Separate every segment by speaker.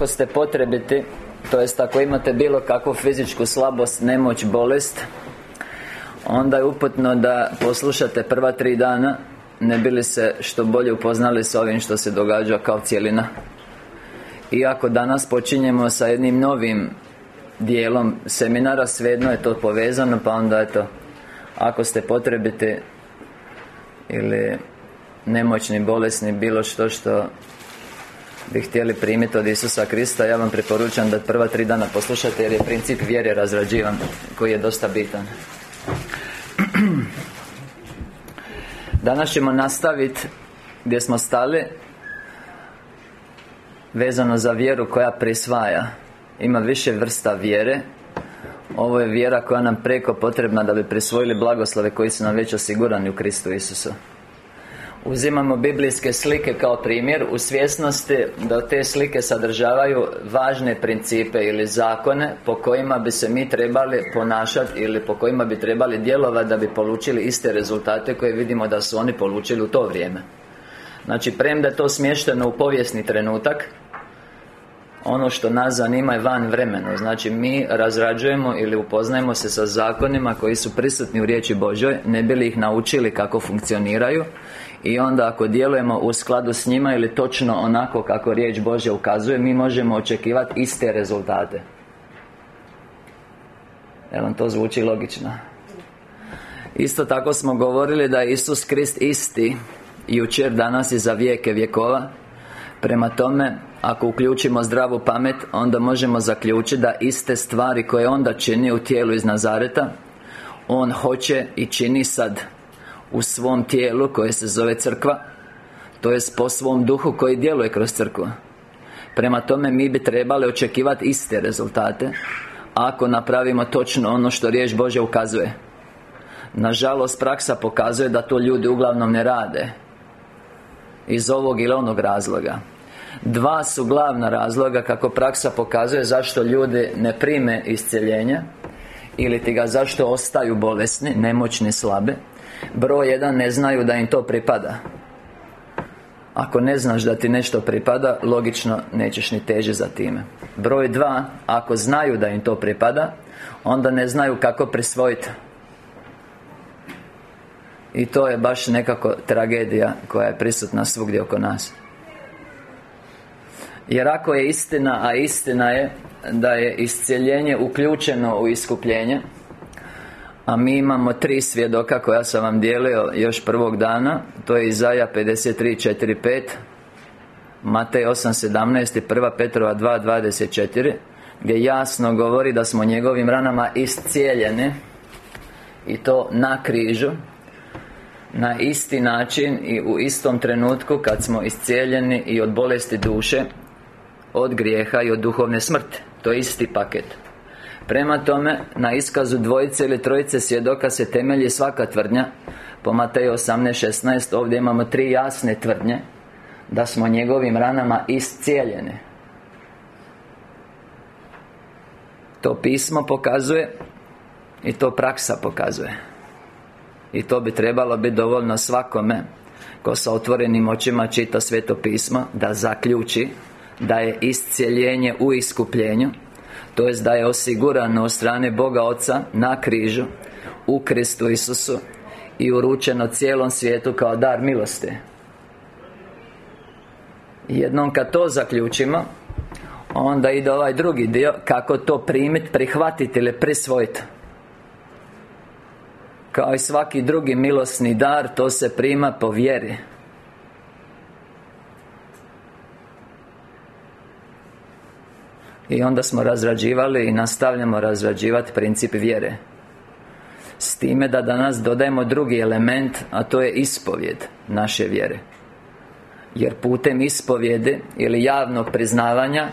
Speaker 1: ako ste potrebiti To jest ako imate bilo kakvu fizičku slabost, nemoć, bolest Onda je uputno da poslušate prva tri dana Ne bili se što bolje upoznali s ovim što se događa kao cijelina Iako danas počinjemo sa jednim novim dijelom seminara Svejedno je to povezano pa onda eto Ako ste potrebiti Ili nemoćni, bolesni, bilo što što bi htjeli primiti od Isusa Krista Ja vam preporučam da prva tri dana poslušate Jer je princip vjere razrađivan Koji je dosta bitan. Danas ćemo nastaviti Gdje smo stali Vezano za vjeru koja prisvaja. Ima više vrsta vjere. Ovo je vjera koja nam preko potrebna Da bi prisvojili blagoslove Koji su nam već osigurani u Kristu Isusu Uzimamo biblijske slike kao primjer U svjesnosti da te slike sadržavaju važne principe ili zakone Po kojima bi se mi trebali ponašati Ili po kojima bi trebali djelovati Da bi polučili iste rezultate koje vidimo da su oni polučili u to vrijeme. Znači, premda je to smješteno u povijesni trenutak ono što nas zanima je van vremena. Znači mi razrađujemo ili upoznajemo se sa zakonima koji su prisutni u riječi Božoj Ne bi li ih naučili kako funkcioniraju I onda ako djelujemo u skladu s njima ili točno onako kako riječ Božja ukazuje Mi možemo očekivati iste rezultate. Jel vam to zvuči logično? Isto tako smo govorili da je Isus Krist isti Jučer, danas i za vijeke vjekova. Prema tome, ako uključimo zdravu pamet Onda možemo zaključiti da iste stvari koje onda čini u tijelu iz Nazareta On hoće i čini sad U svom tijelu koje se zove crkva To jest po svom duhu koji djeluje kroz crkvu. Prema tome mi bi trebali očekivati iste rezultate Ako napravimo točno ono što riječ Bože ukazuje. Nažalost, praksa pokazuje da to ljudi uglavnom ne rade Iz ovog ili onog razloga. Dva su glavna razloga kako praksa pokazuje zašto ljudi ne prime iscjeljenje Ili ti ga zašto ostaju bolesni, nemoćni, slabe Broj jedan ne znaju da im to pripada. Ako ne znaš da ti nešto pripada Logično nećeš ni teže za time. Broj dva Ako znaju da im to pripada Onda ne znaju kako prisvojiti I to je baš nekako tragedija koja je prisutna svugdje oko nas. Jer ako je istina, a istina je Da je iscijeljenje uključeno u iskupljenje a mi imamo tri svjedoka koja sam vam dijelio još prvog dana To je Izaja 53.4.5 Matej 8.17 i 1. Petrova 2.24 Gdje jasno govori da smo njegovim ranama iscijeljeni I to na križu Na isti način i u istom trenutku kad smo iscijeljeni i od bolesti duše od grijeha i od duhovne smrti To je isti paket Prema tome, na iskazu dvojice ili trojice svjedoka se temelji svaka tvrdnja. Po Mateju 18.16 ovdje imamo tri jasne tvrdnje Da smo njegovim ranama iscijeljeni. To pismo pokazuje I to praksa pokazuje. I to bi trebalo biti dovoljno svakome Ko sa otvorenim očima čita sveto pismo Da zaključi da je iscijeljenje u iskupljenju to jest da je osigurano od strane Boga Oca na križu u Kristu Isusu i uručeno cijelom svijetu kao dar milosti. Jednom kad to zaključimo onda ide ovaj drugi dio kako to primiti, prihvatiti ili prisvojiti kao i svaki drugi milosni dar to se prima po vjeri I onda smo razrađivali i nastavljamo razrađivati princip vjere. S time da danas dodajemo drugi element A to je ispovjed naše vjere. Jer putem ispovjede ili javnog priznavanja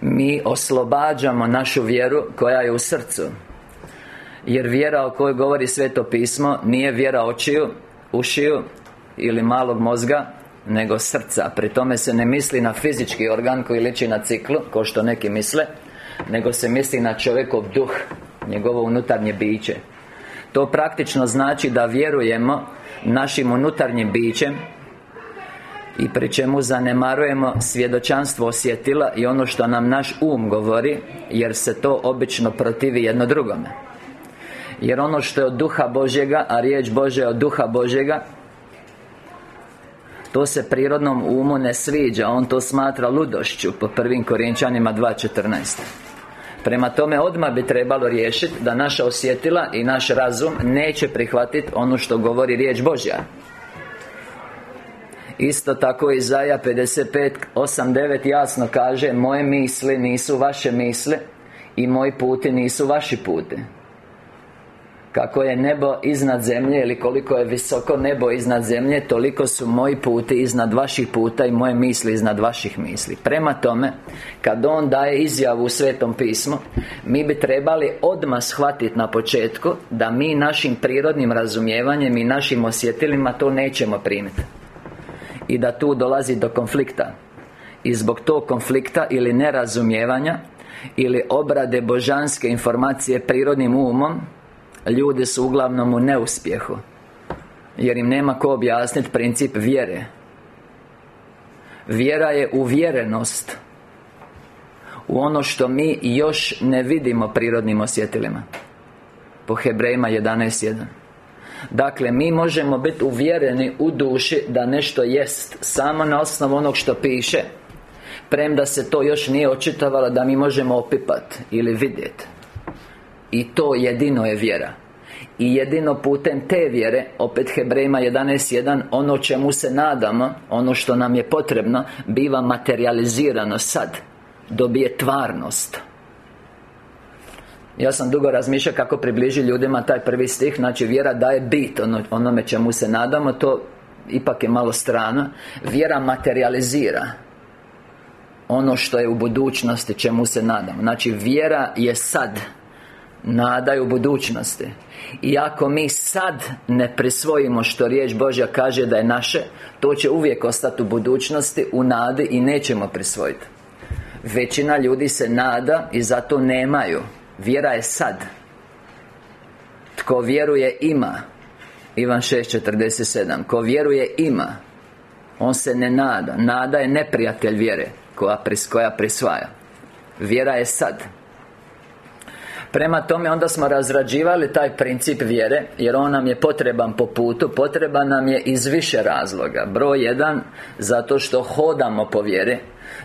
Speaker 1: Mi oslobađamo našu vjeru koja je u srcu. Jer vjera o kojoj govori Sveto pismo Nije vjera očiju, ušiju ili malog mozga nego srca. Pri tome se ne misli na fizički organ koji liči na ciklu Kao što neki misle Nego se misli na čovjekov duh Njegovo unutarnje biće. To praktično znači da vjerujemo Našim unutarnjim bićem i pri čemu zanemarujemo svjedočanstvo osjetila i ono što nam naš um govori Jer se to obično protivi jedno drugome. Jer ono što je od duha Božjega, a riječ Bože je od duha Božjega to se prirodnom umu ne sviđa On to smatra ludošću Po prvim Korinčanima 2.14 Prema tome odmah bi trebalo riješiti Da naša osjetila i naš razum Neće prihvatiti ono što govori riječ Božja. Isto tako Izaja 55, 8, 9 jasno kaže Moje misli nisu vaše misli I moji puti nisu vaši puti kako je nebo iznad zemlje ili koliko je visoko nebo iznad zemlje Toliko su moji puti iznad vaših puta i moje misli iznad vaših misli. Prema tome Kad On daje izjavu u Svetom pismu Mi bi trebali odmah shvatiti na početku Da mi našim prirodnim razumijevanjem i našim osjetilima to nećemo primiti I da tu dolazi do konflikta. I zbog tog konflikta ili nerazumijevanja Ili obrade božanske informacije prirodnim umom Ljudi su uglavnom u neuspjehu Jer im nema ko objasniti princip vjere. Vjera je uvjerenost U ono što mi još ne vidimo prirodnim osjetilima. Po Hebrejima 11.1 Dakle, mi možemo biti uvjereni u duši da nešto jest Samo na osnovu onog što piše Premda se to još nije očitovalo da mi možemo opipati Ili vidjeti i to jedino je vjera. I jedino putem te vjere Opet Hebrejima 11.1 Ono čemu se nadamo Ono što nam je potrebno Biva materializirano sad. Dobije tvarnost. Ja sam dugo razmišljao kako približi ljudima taj prvi stih. Znači vjera daje bit ono, onome čemu se nadamo. To ipak je malo strano. Vjera materializira Ono što je u budućnosti čemu se nadamo. Znači vjera je sad Nada u budućnosti. I ako mi sad ne prisvojimo što riječ Božja kaže da je naše To će uvijek ostati u budućnosti U nadi i nećemo prisvojiti Većina ljudi se nada i zato nemaju. Vjera je sad. Tko vjeruje ima. Ivan 6.47 Ko vjeruje ima. On se ne nada. Nada je neprijatelj vjere koja prisvaja. Vjera je sad Prema tome onda smo razrađivali taj princip vjere Jer on nam je potreban po putu Potreban nam je iz više razloga. Broj jedan Zato što hodamo po vjeri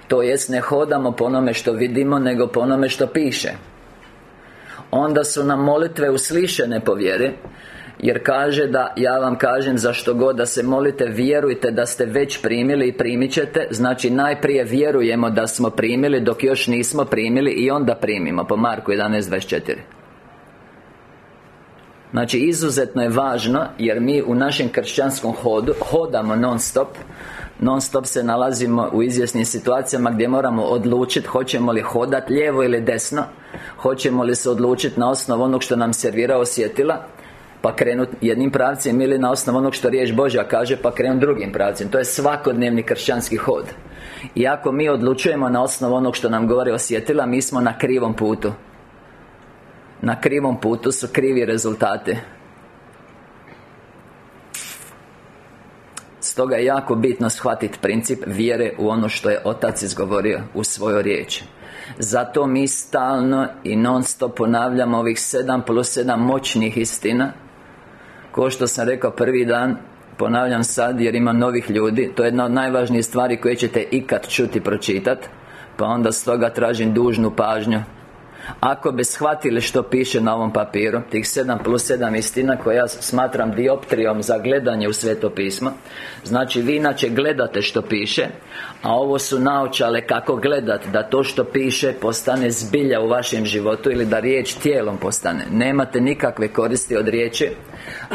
Speaker 1: To jest ne hodamo po onome što vidimo Nego po onome što piše. Onda su nam molitve uslišene po vjeri jer kaže da, ja vam kažem za što god da se molite Vjerujte da ste već primili i primit ćete. Znači najprije vjerujemo da smo primili Dok još nismo primili I onda primimo Po Marku 11.24 Znači izuzetno je važno Jer mi u našem kršćanskom hodu Hodamo non stop Non stop se nalazimo u izvjesnim situacijama Gdje moramo odlučiti Hoćemo li hodati lijevo ili desno. Hoćemo li se odlučiti na osnovu onog što nam servira osjetila pa krenut jednim pravcem ili na osnovu onog što riječ Božja kaže pa krenut drugim pravcem. To je svakodnevni kršćanski hod. I ako mi odlučujemo na osnovu onog što nam govori osjetila Mi smo na krivom putu. Na krivom putu su krivi rezultati. Stoga je jako bitno shvatiti princip vjere u ono što je Otac izgovorio u svojoj riječi. Zato mi stalno i non stop ponavljamo ovih sedam plus sedam moćnih istina Ko što sam rekao prvi dan Ponavljam sad jer ima novih ljudi To je jedna od najvažnijih stvari koje ćete ikad čuti pročitat Pa onda stoga tražim dužnu pažnju ako bi shvatili što piše na ovom papiru Tih 7 plus 7 istina koje ja smatram dioptrijom za gledanje u Sveto pismo. Znači vi inače gledate što piše A ovo su naočale kako gledat Da to što piše postane zbilja u vašem životu Ili da riječ tijelom postane. Nemate nikakve koristi od riječi.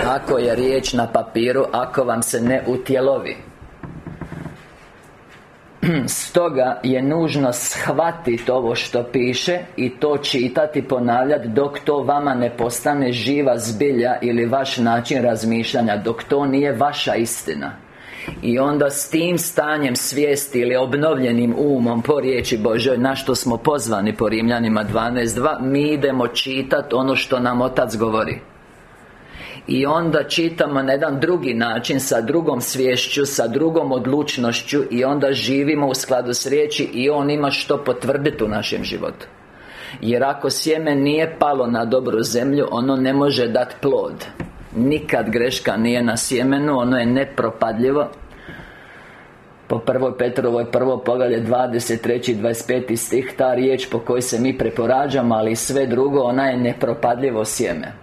Speaker 1: Ako je riječ na papiru Ako vam se ne utjelovi Stoga je nužno shvatiti ovo što piše I to čitati, ponavljati Dok to vama ne postane živa zbilja Ili vaš način razmišljanja Dok to nije vaša istina. I onda s tim stanjem svijesti ili obnovljenim umom po riječi Božoj Na što smo pozvani po Rimljanima 12.2 Mi idemo čitati ono što nam Otac govori i onda čitamo na jedan drugi način Sa drugom svješću Sa drugom odlučnošću I onda živimo u skladu s riječi I On ima što potvrditi u našem životu Jer ako sjeme nije palo na dobru zemlju Ono ne može dati plod Nikad greška nije na sjemenu Ono je nepropadljivo po prvoj Petrovoj prvo poglavlje 23. i 25. stih Ta riječ po kojoj se mi preporađamo Ali sve drugo Ona je nepropadljivo sjeme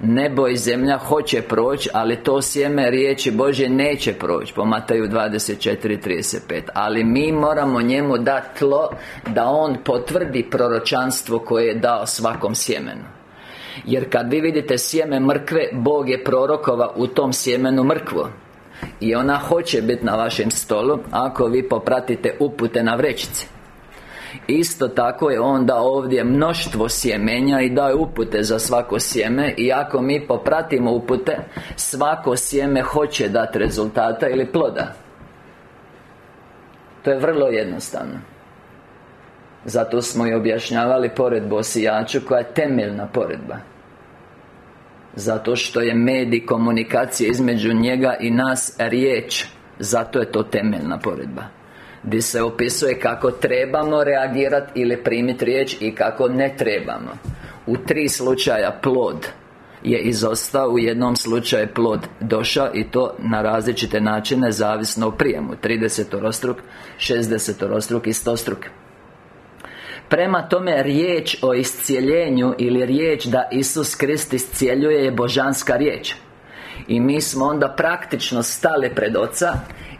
Speaker 1: Nebo i zemlja hoće proći Ali to sjeme riječi Bože neće proći Po Mataju 24.35 Ali mi moramo njemu dati tlo Da on potvrdi proročanstvo koje je dao svakom sjemenu. Jer kad vi vidite sjeme mrkve Bog je prorokova u tom sjemenu mrkvu. I ona hoće biti na vašem stolu Ako vi popratite upute na vrećici Isto tako je onda ovdje mnoštvo sjemenja i daje upute za svako sjeme I ako mi popratimo upute Svako sjeme hoće dati rezultata ili ploda. To je vrlo jednostavno. Zato smo i objašnjavali poredbu o koja je temeljna poredba. Zato što je medij komunikacije između njega i nas riječ. Zato je to temeljna poredba Gdje se opisuje kako trebamo reagirati ili primiti riječ I kako ne trebamo. U tri slučaja plod je izostao U jednom slučaju plod došao I to na različite načine Zavisno u prijemu. 30 rostruk 60 rostruk i 100 struk. Prema tome, riječ o iscijeljenju ili riječ da Isus Krist iscijeljuje je božanska riječ I mi smo onda praktično stali pred Oca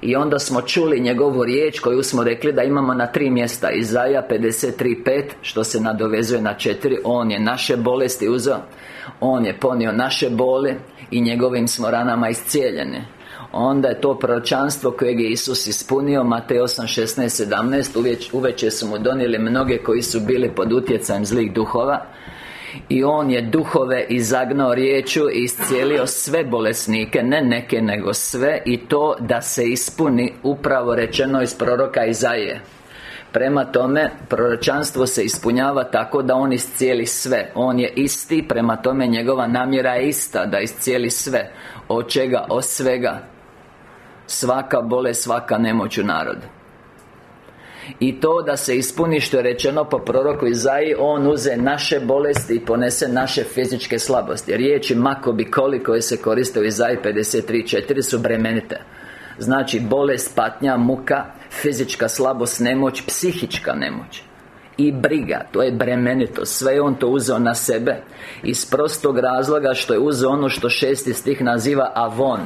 Speaker 1: I onda smo čuli njegovu riječ koju smo rekli da imamo na tri mjesta. Izaja 53.5 Što se nadovezuje na četiri On je naše bolesti uzeo. On je ponio naše bole I njegovim smo ranama iscijeljene. Onda je to proročanstvo kojeg je Isus ispunio Matej 8, 16, 17 Uveče su mu donijeli mnoge koji su bili pod utjecajem zlih duhova i On je duhove izagnao riječu i iscijelio sve bolesnike Ne neke, nego sve I to da se ispuni upravo rečeno iz proroka Izaije. Prema tome, proročanstvo se ispunjava tako da On iscijeli sve. On je isti, prema tome njegova namjera je ista Da iscijeli sve Od čega? Od svega. Svaka bolest, svaka nemoć u narodu i to da se ispuni što je rečeno po proroku Izaji On uze naše bolesti i ponese naše fizičke slabosti. Riječi makobi koli koje se koriste u Izaji 53.4 su bremenite. Znači bolest, patnja, muka, fizička slabost, nemoć, psihička nemoć. I briga, to je bremenito. Sve je on to uzeo na sebe. Iz prostog razloga što je uzeo ono što šesti stih naziva avon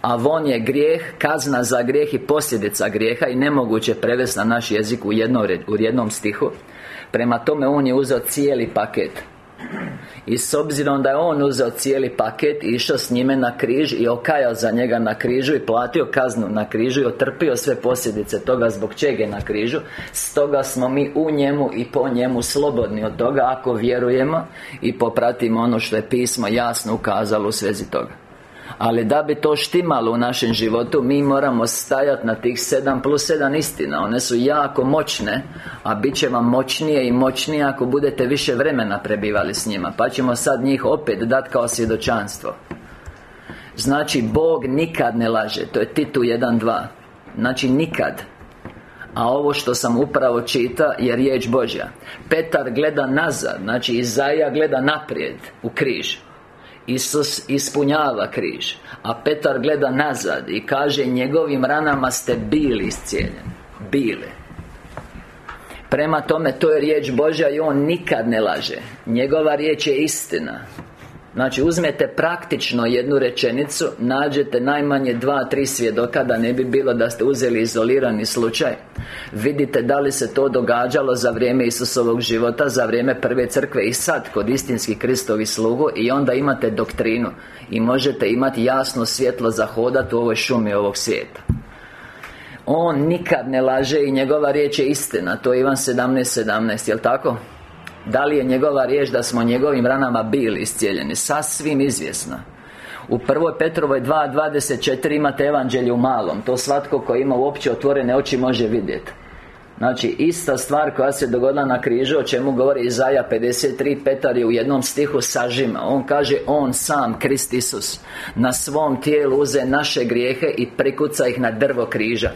Speaker 1: a von je grijeh, kazna za grijeh i posljedica grijeha I nemoguće prevesti na naš jezik u, jednom, u jednom stihu. Prema tome on je uzeo cijeli paket. I s obzirom da je on uzeo cijeli paket i išao s njime na križ i okajao za njega na križu i platio kaznu na križu i otrpio sve posljedice toga zbog čega je na križu stoga smo mi u njemu i po njemu slobodni od toga ako vjerujemo i popratimo ono što je pismo jasno ukazalo u svezi toga ali da bi to štimalo u našem životu Mi moramo stajati na tih 7 plus 7 istina. One su jako moćne A bit će vam moćnije i moćnije Ako budete više vremena prebivali s njima. Pa ćemo sad njih opet dati kao svjedočanstvo. Znači, Bog nikad ne laže. To je Titu 1.2 Znači, nikad. A ovo što sam upravo čita je riječ Božja. Petar gleda nazad Znači Izaja gleda naprijed U križ Isus ispunjava križ A Petar gleda nazad i kaže Njegovim ranama ste bili iscijeljeni. Bili. Prema tome, to je riječ Božja i On nikad ne laže. Njegova riječ je istina Znači, uzmete praktično jednu rečenicu Nađete najmanje dva, tri svjedoka Da ne bi bilo da ste uzeli izolirani slučaj. Vidite da li se to događalo za vrijeme Isusovog života Za vrijeme prve crkve i sad Kod istinskih Kristovi slugu I onda imate doktrinu. I možete imati jasno svjetlo za hodat u ovoj šumi ovog svijeta. On nikad ne laže i njegova riječ je istina. To je Ivan 17.17, 17, jel tako? Da li je njegova riječ da smo njegovim ranama bili iscijeljeni? Sasvim izvjesno. U prvoj Petrovoj 2.24 imate evanđelje u malom. To svatko ko ima uopće otvorene oči može vidjeti Znači, ista stvar koja se dogodila na križu O čemu govori Izaja 53 Petar je u jednom stihu sažima On kaže On sam, Krist Isus Na svom tijelu uze naše grijehe I prikuca ih na drvo križa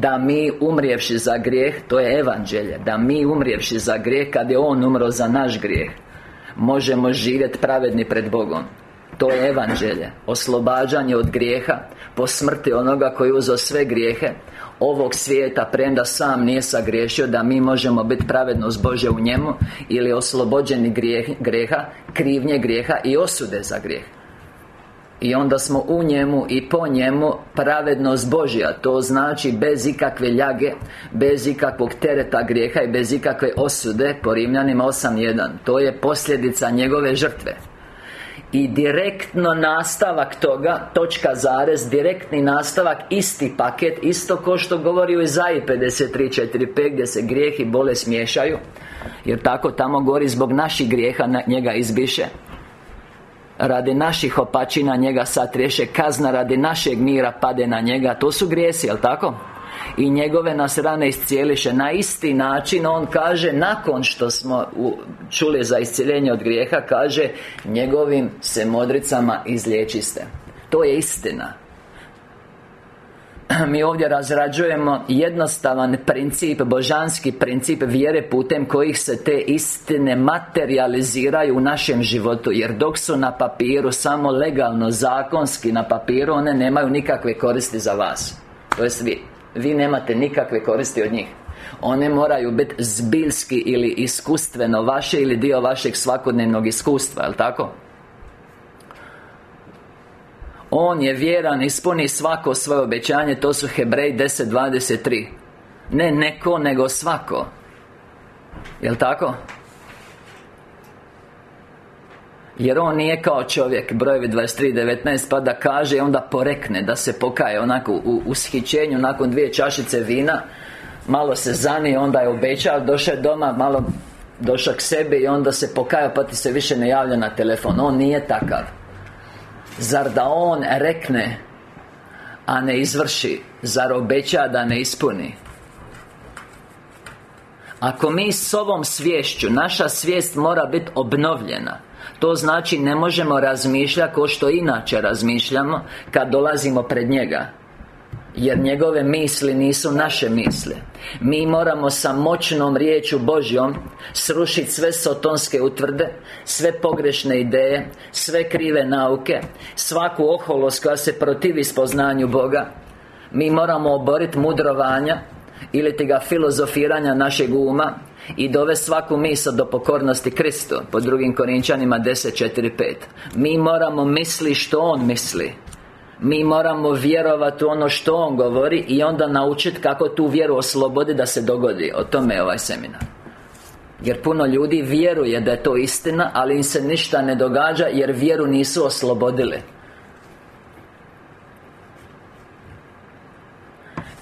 Speaker 1: da mi umrijevši za grijeh To je evanđelje Da mi umrijevši za grijeh Kad je On umro za naš grijeh Možemo živjeti pravedni pred Bogom. To je evanđelje Oslobađanje od grijeha Po smrti onoga koji uzeo sve grijehe Ovog svijeta Premda sam nije sagriješio Da mi možemo biti pravednost Bože u njemu Ili oslobođeni grijeha Krivnje grijeha i osude za grijeh i onda smo u njemu i po njemu pravednost Božja. To znači bez ikakve ljage Bez ikakvog tereta grijeha i bez ikakve osude Po Rimljanima 8.1 To je posljedica njegove žrtve. I direktno nastavak toga Točka zarez Direktni nastavak Isti paket Isto ko što govori u Izaji 53.4.5 Gdje se grijeh i bolest miješaju. Jer tako tamo govori zbog naših grijeha Njega izbiše Radi naših opačina njega satriješe Kazna radi našeg mira pade na njega. To su grijesi, jel tako? I njegove nas rane iscijeliše Na isti način. On kaže Nakon što smo čuli za iscijeljenje od grijeha Kaže Njegovim se modricama izliječiste To je istina mi ovdje razrađujemo jednostavan princip, božanski princip vjere putem kojih se te istine materializiraju u našem životu. Jer dok su na papiru samo legalno, zakonski na papiru One nemaju nikakve koristi za vas. To jest vi. Vi nemate nikakve koristi od njih. One moraju biti zbiljski ili iskustveno vaše ili dio vašeg svakodnevnog iskustva, jel tako? On je vjeran, ispuni svako svoje obećanje To su Hebrej 10.23 Ne neko, nego svako. Jel' tako? Jer on nije kao čovjek Brojevi 23.19 Pa da kaže i onda porekne Da se pokaje onako u ushićenju Nakon dvije čašice vina Malo se zanije Onda je obećao Došao je doma Malo došao k sebi I onda se pokajao Pa ti se više ne javlja na telefon. On nije takav Zar da on rekne A ne izvrši? Zar obeća da ne ispuni? Ako mi s ovom svješću Naša svijest mora biti obnovljena To znači ne možemo razmišljati kao što inače razmišljamo Kad dolazimo pred njega jer njegove misli nisu naše misli. Mi moramo sa moćnom riječu Božjom Srušiti sve sotonske utvrde Sve pogrešne ideje Sve krive nauke Svaku oholost koja se protivi spoznanju Boga. Mi moramo oboriti mudrovanja Ili ti ga filozofiranja našeg uma i dove svaku misao do pokornosti Kristu Po drugim Korinčanima 10.4.5 Mi moramo misli što On misli mi moramo vjerovati u ono što On govori I onda naučiti kako tu vjeru oslobodi da se dogodi. O tome je ovaj seminar. Jer puno ljudi vjeruje da je to istina Ali im se ništa ne događa Jer vjeru nisu oslobodili.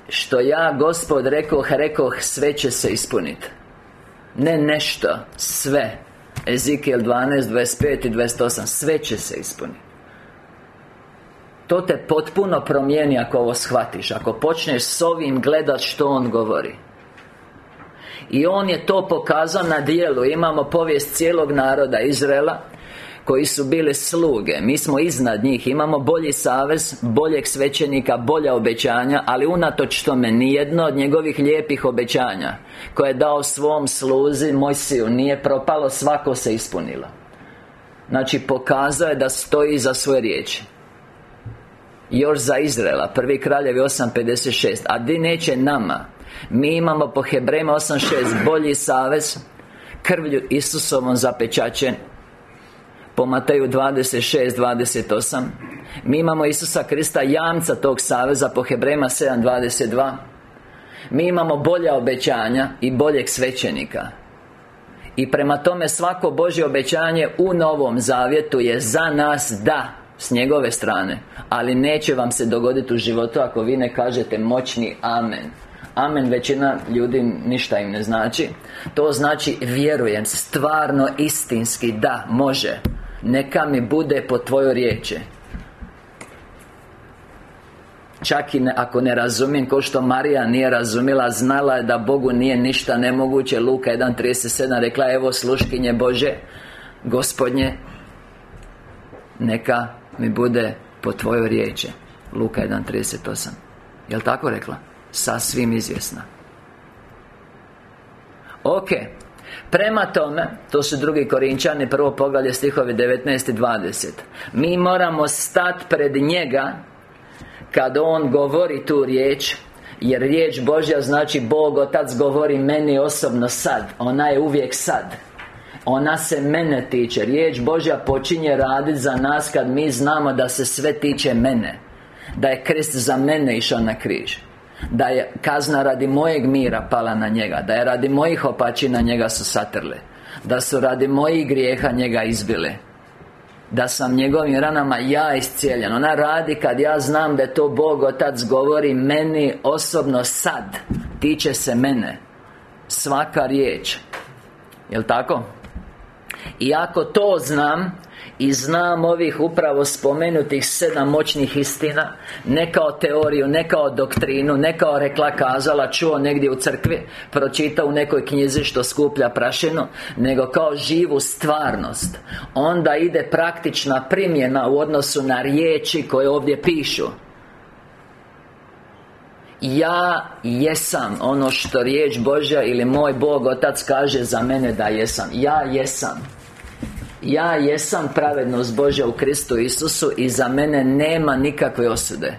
Speaker 1: Što ja, Gospod, rekoh, rekoh Sve će se ispuniti Ne nešto, sve. Ezekiel 12, 25 i 28 Sve će se ispuniti to te potpuno promijeni ako ovo shvatiš Ako počneš s ovim gledat što on govori. I on je to pokazao na dijelu. Imamo povijest cijelog naroda Izraela koji su bili sluge. Mi smo iznad njih. Imamo bolji savez Boljeg svećenika Bolja obećanja Ali unatoč tome Nijedno od njegovih lijepih obećanja Koje je dao svom sluzi Mojsiju Nije propalo Svako se ispunilo. Znači pokazao je da stoji za svoje riječi još za Izraela Prvi kraljevi 8.56 A di neće nama? Mi imamo po Hebrejima 8.6 Bolji savez Krvlju Isusovom zapečačen Po Mateju 26.28 Mi imamo Isusa Krista jamca tog saveza Po Hebrejima 7.22 Mi imamo bolja obećanja I boljeg svećenika. I prema tome svako Božje obećanje u Novom Zavjetu je za nas da s njegove strane Ali neće vam se dogoditi u životu ako vi ne kažete moćni Amen. Amen većina ljudi ništa im ne znači. To znači vjerujem Stvarno istinski da može. Neka mi bude po tvojoj riječi. Čak i ne, ako ne razumijem Ko što Marija nije razumjela Znala je da Bogu nije ništa nemoguće. Luka 1.37 rekla Evo sluškinje Bože Gospodnje Neka mi bude po tvojoj riječi. Luka 1.38 Jel tako rekla? Sasvim izvjesna. Ok. Prema tome, to su drugi Korinčani, prvo poglavlje stihovi 19 i 20 Mi moramo stati pred njega Kad On govori tu riječ Jer riječ Božja znači Bog Otac govori meni osobno sad. Ona je uvijek sad ona se mene tiče. Riječ Božja počinje raditi za nas Kad mi znamo da se sve tiče mene. Da je krist za mene išao na križ. Da je kazna radi mojeg mira pala na njega. Da je radi mojih opačina njega su satrle Da su radi mojih grijeha njega izbile da sam njegovim ranama ja iscijeljen. Ona radi kad ja znam da to Bog Otac govori meni osobno sad. Tiče se mene. Svaka riječ. Jel' tako? I ako to znam i znam ovih upravo spomenutih sedam moćnih istina Ne kao teoriju, ne kao doktrinu Ne kao rekla kazala, čuo negdje u crkvi Pročita u nekoj knjizi što skuplja prašinu Nego kao živu stvarnost Onda ide praktična primjena u odnosu na riječi koje ovdje pišu. Ja jesam ono što riječ Božja ili moj Bog Otac kaže za mene da jesam. Ja jesam ja jesam pravednost Božja u Kristu Isusu I za mene nema nikakve osude.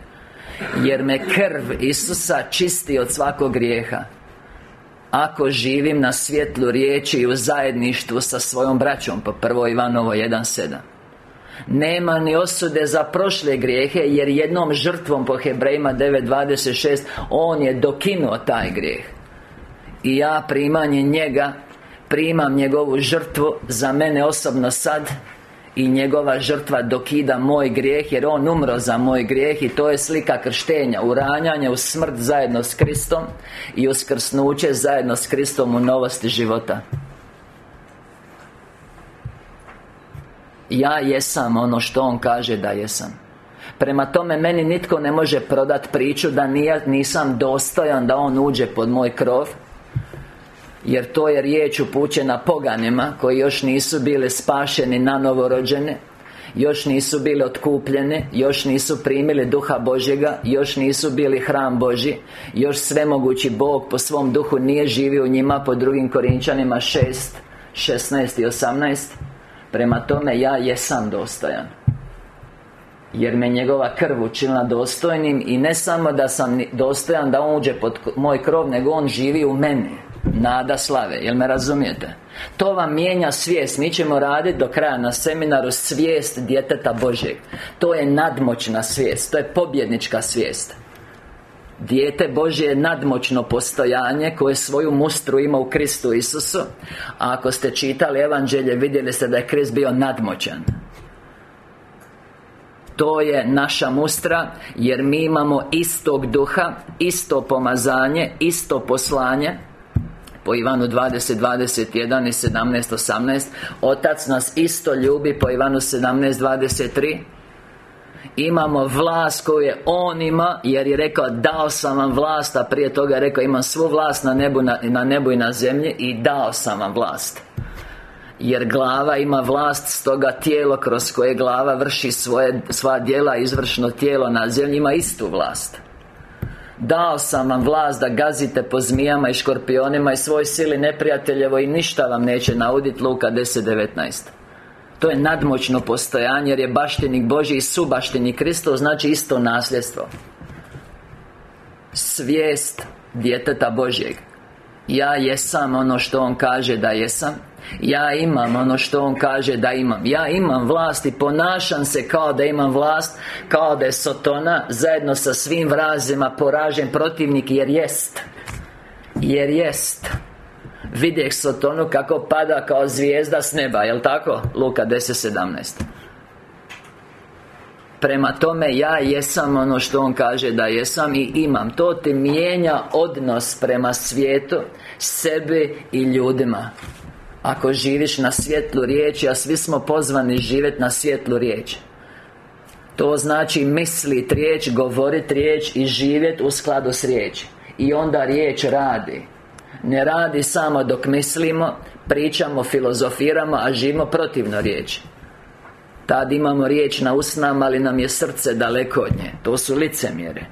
Speaker 1: Jer me krv Isusa čisti od svakog grijeha. Ako živim na svjetlu riječi i u zajedništvu sa svojom braćom Po prvo Ivanovo 1.7 nema ni osude za prošle grijehe Jer jednom žrtvom po Hebrejima 9.26 On je dokinuo taj grijeh. I ja primanje njega Primam njegovu žrtvu za mene osobno sad i njegova žrtva dokida moj grijeh Jer On umro za moj grijeh I to je slika krštenja Uranjanje u smrt zajedno s Kristom I uskrsnuće zajedno s Kristom u novosti života. Ja jesam ono što On kaže da jesam. Prema tome, meni nitko ne može prodat priču Da nisam dostojan da On uđe pod moj krov jer to je riječ upućena poganima Koji još nisu bili spašeni na novorođene još nisu bili otkupljene Još nisu primili Duha Božjega Još nisu bili hram Božji Još svemogući Bog po svom duhu nije živio u njima Po drugim Korinčanima 6 16 i 18 Prema tome ja jesam dostojan jer me njegova krv učinila dostojnim I ne samo da sam dostojan da on uđe pod moj krov Nego on živi u meni Nada slave, jel me razumijete? To vam mijenja svijest. Mi ćemo raditi do kraja na seminaru Svijest djeteta Božjeg. To je nadmoćna svijest To je pobjednička svijest. Dijete Božje je nadmoćno postojanje Koje svoju mustru ima u Kristu Isusu. A ako ste čitali evanđelje Vidjeli ste da je Krist bio nadmoćan. To je naša mustra Jer mi imamo istog duha Isto pomazanje Isto poslanje po Ivanu 20, 21 i 17, 18 Otac nas isto ljubi po Ivanu 17, 23 Imamo vlast koju je On ima Jer je rekao Dao sam vam vlast A prije toga je rekao Imam svu vlast na nebu, na, na nebu i na zemlji I dao sam vam vlast. Jer glava ima vlast Stoga tijelo kroz koje glava vrši svoje, sva djela Izvršno tijelo na zemlji ima istu vlast Dao sam vam vlast da gazite po zmijama i škorpionima i svoj sili neprijateljevo i ništa vam neće nauditi Luka 10.19 To je nadmoćno postojanje jer je baštenik Boži i subaštenik Kristo znači isto nasljedstvo. Svijest djeteta Božjeg. Ja jesam ono što On kaže da jesam ja imam ono što On kaže da imam. Ja imam vlast i ponašam se kao da imam vlast Kao da je Sotona Zajedno sa svim vrazima poražen protivnik jer jest. Jer jest. Vidjeh Sotonu kako pada kao zvijezda s neba, jel tako? Luka 10.17 Prema tome, ja jesam ono što On kaže da jesam i imam. To ti mijenja odnos prema svijetu Sebi i ljudima ako živiš na svjetlu riječi A svi smo pozvani živjeti na svjetlu riječi. To znači misliti riječ, govoriti riječ i živjeti u skladu s riječi. I onda riječ radi. Ne radi samo dok mislimo Pričamo, filozofiramo, a živimo protivno riječi. Tad imamo riječ na usnama, ali nam je srce daleko od nje. To su licemjere.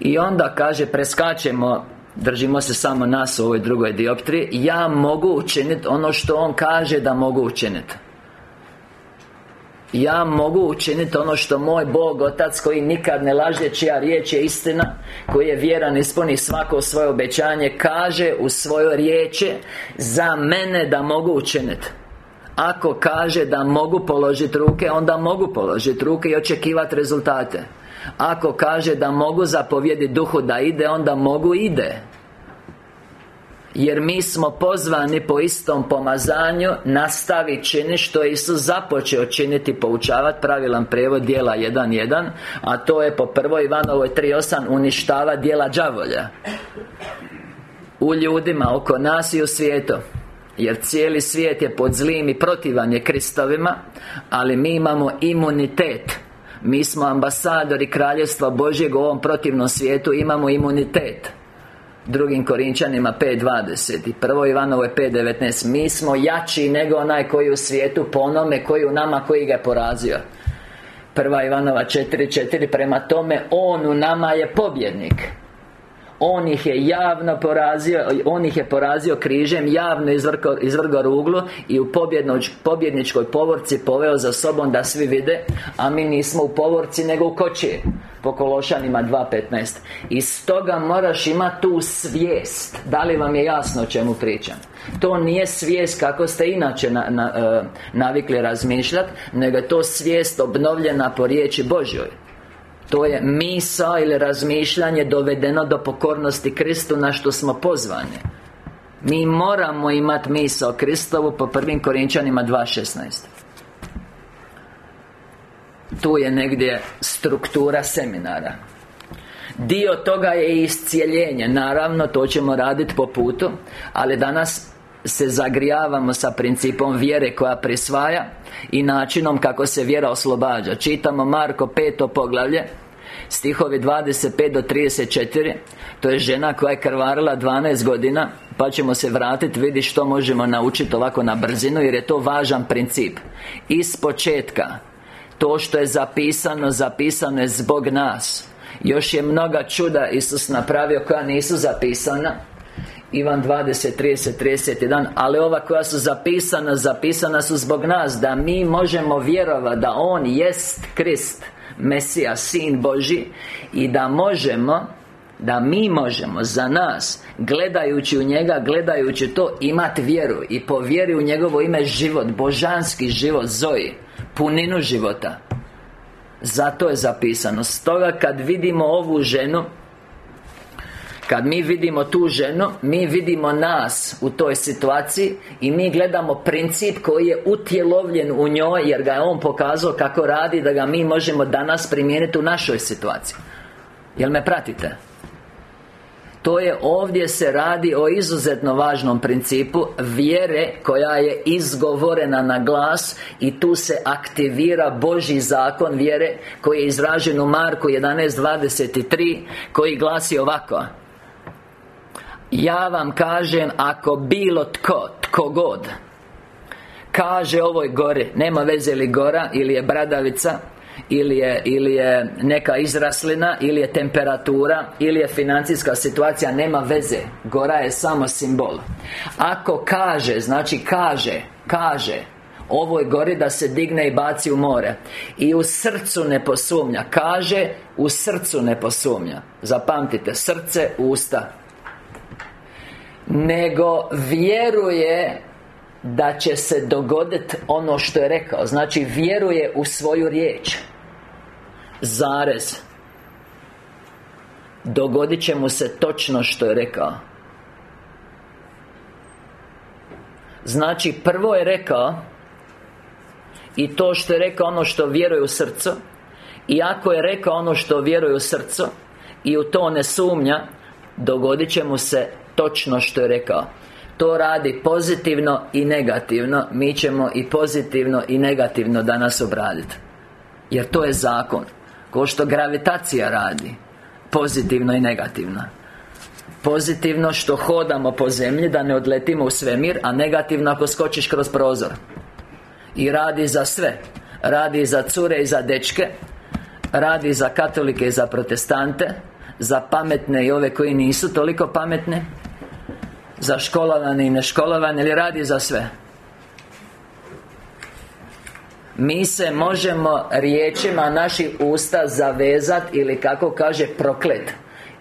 Speaker 1: I onda kaže, preskačemo Držimo se samo nas u ovoj drugoj dioptriji. Ja mogu učiniti ono što on kaže da mogu učiniti ja mogu učiniti ono što moj Bog Otac koji nikad ne laže čija riječ je istina Koji je vjeran ispuni svako svoje obećanje Kaže u svojoj riječi Za mene da mogu učiniti Ako kaže da mogu položiti ruke Onda mogu položiti ruke i očekivati rezultate Ako kaže da mogu zapovjediti duhu da ide Onda mogu ide. Jer mi smo pozvani po istom pomazanju Nastavi čini što je Isus započeo činiti Poučavati pravilan prijevod dijela 1.1 A to je po prvoj Ivanovoj 3.8 Uništava dijela đavolja. U ljudima, oko nas i u svijetu. Jer cijeli svijet je pod zlim i protivan je Kristovima Ali mi imamo imunitet Mi smo ambasadori Kraljevstva Božjeg u ovom protivnom svijetu Imamo imunitet. Drugim Korinčanima 5.20 I prvo Ivanovo je 5.19 Mi smo jači nego onaj koji u svijetu po onome koji u nama koji ga je porazio. Prva Ivanova 4.4 Prema tome On u nama je pobjednik on ih je javno porazio On ih je porazio križem Javno izvrgo, izvrgo ruglu I u pobjedničkoj povorci poveo za sobom da svi vide A mi nismo u povorci nego u koči Po Kološanima 2.15 I stoga moraš imati tu svijest. Da li vam je jasno o čemu pričam? To nije svijest kako ste inače na, na, e, navikli razmišljati Nego je to svijest obnovljena po riječi Božjoj to je misa ili razmišljanje dovedeno do pokornosti Kristu na što smo pozvani. Mi moramo imati misao Kristovu po prvim Korinčanima 2.16 Tu je negdje struktura seminara. Dio toga je iscijeljenje. Naravno, to ćemo raditi po putu Ali danas se zagrijavamo sa principom vjere koja prisvaja I načinom kako se vjera oslobađa. Čitamo Marko 5. poglavlje Stihovi 25 do 34 To je žena koja je krvarila 12 godina Pa ćemo se vratiti, vidi što možemo naučiti ovako na brzinu Jer je to važan princip. Iz početka To što je zapisano, zapisano je zbog nas. Još je mnoga čuda Isus napravio koja nisu zapisana Ivan 20, 30, 31 Ali ova koja su zapisana, zapisana su zbog nas Da mi možemo vjerovati da On jest Krist Mesija, Sin Boži I da možemo da mi možemo za nas Gledajući u njega, gledajući to Imati vjeru I po vjeri u njegovo ime život Božanski život, Zoji Puninu života. Zato je zapisano. Stoga kad vidimo ovu ženu kad mi vidimo tu ženu Mi vidimo nas u toj situaciji I mi gledamo princip koji je utjelovljen u njoj Jer ga je on pokazao kako radi Da ga mi možemo danas primijeniti u našoj situaciji Jel me pratite? To je ovdje se radi o izuzetno važnom principu Vjere koja je izgovorena na glas I tu se aktivira Božji zakon vjere Koji je izražen u Marku 11.23 Koji glasi ovako ja vam kažem, ako bilo tko, tko god Kaže ovoj gori Nema veze ili gora Ili je bradavica ili je, ili je neka izraslina Ili je temperatura Ili je financijska situacija Nema veze. Gora je samo simbol. Ako kaže, znači kaže Kaže Ovoj gori da se digne i baci u more I u srcu ne posumnja Kaže U srcu ne posumnja. Zapamtite Srce, usta nego vjeruje da će se dogoditi ono što je rekao. Znači vjeruje u svoju riječ. Zarez. Dogodit će mu se točno što je rekao. Znači prvo je rekao I to što je rekao ono što vjeruje u srcu I ako je rekao ono što vjeruje u srcu I u to ne sumnja Dogodit će mu se točno što je rekao. To radi pozitivno i negativno Mi ćemo i pozitivno i negativno danas obraditi Jer to je zakon. Ko što gravitacija radi Pozitivno i negativno. Pozitivno što hodamo po zemlji Da ne odletimo u svemir A negativno ako skočiš kroz prozor. I radi za sve. Radi za cure i za dečke Radi za katolike i za protestante Za pametne i ove koji nisu toliko pametne Za školovane i neškolovane Ili radi za sve? Mi se možemo riječima naših usta zavezat ili kako kaže proklet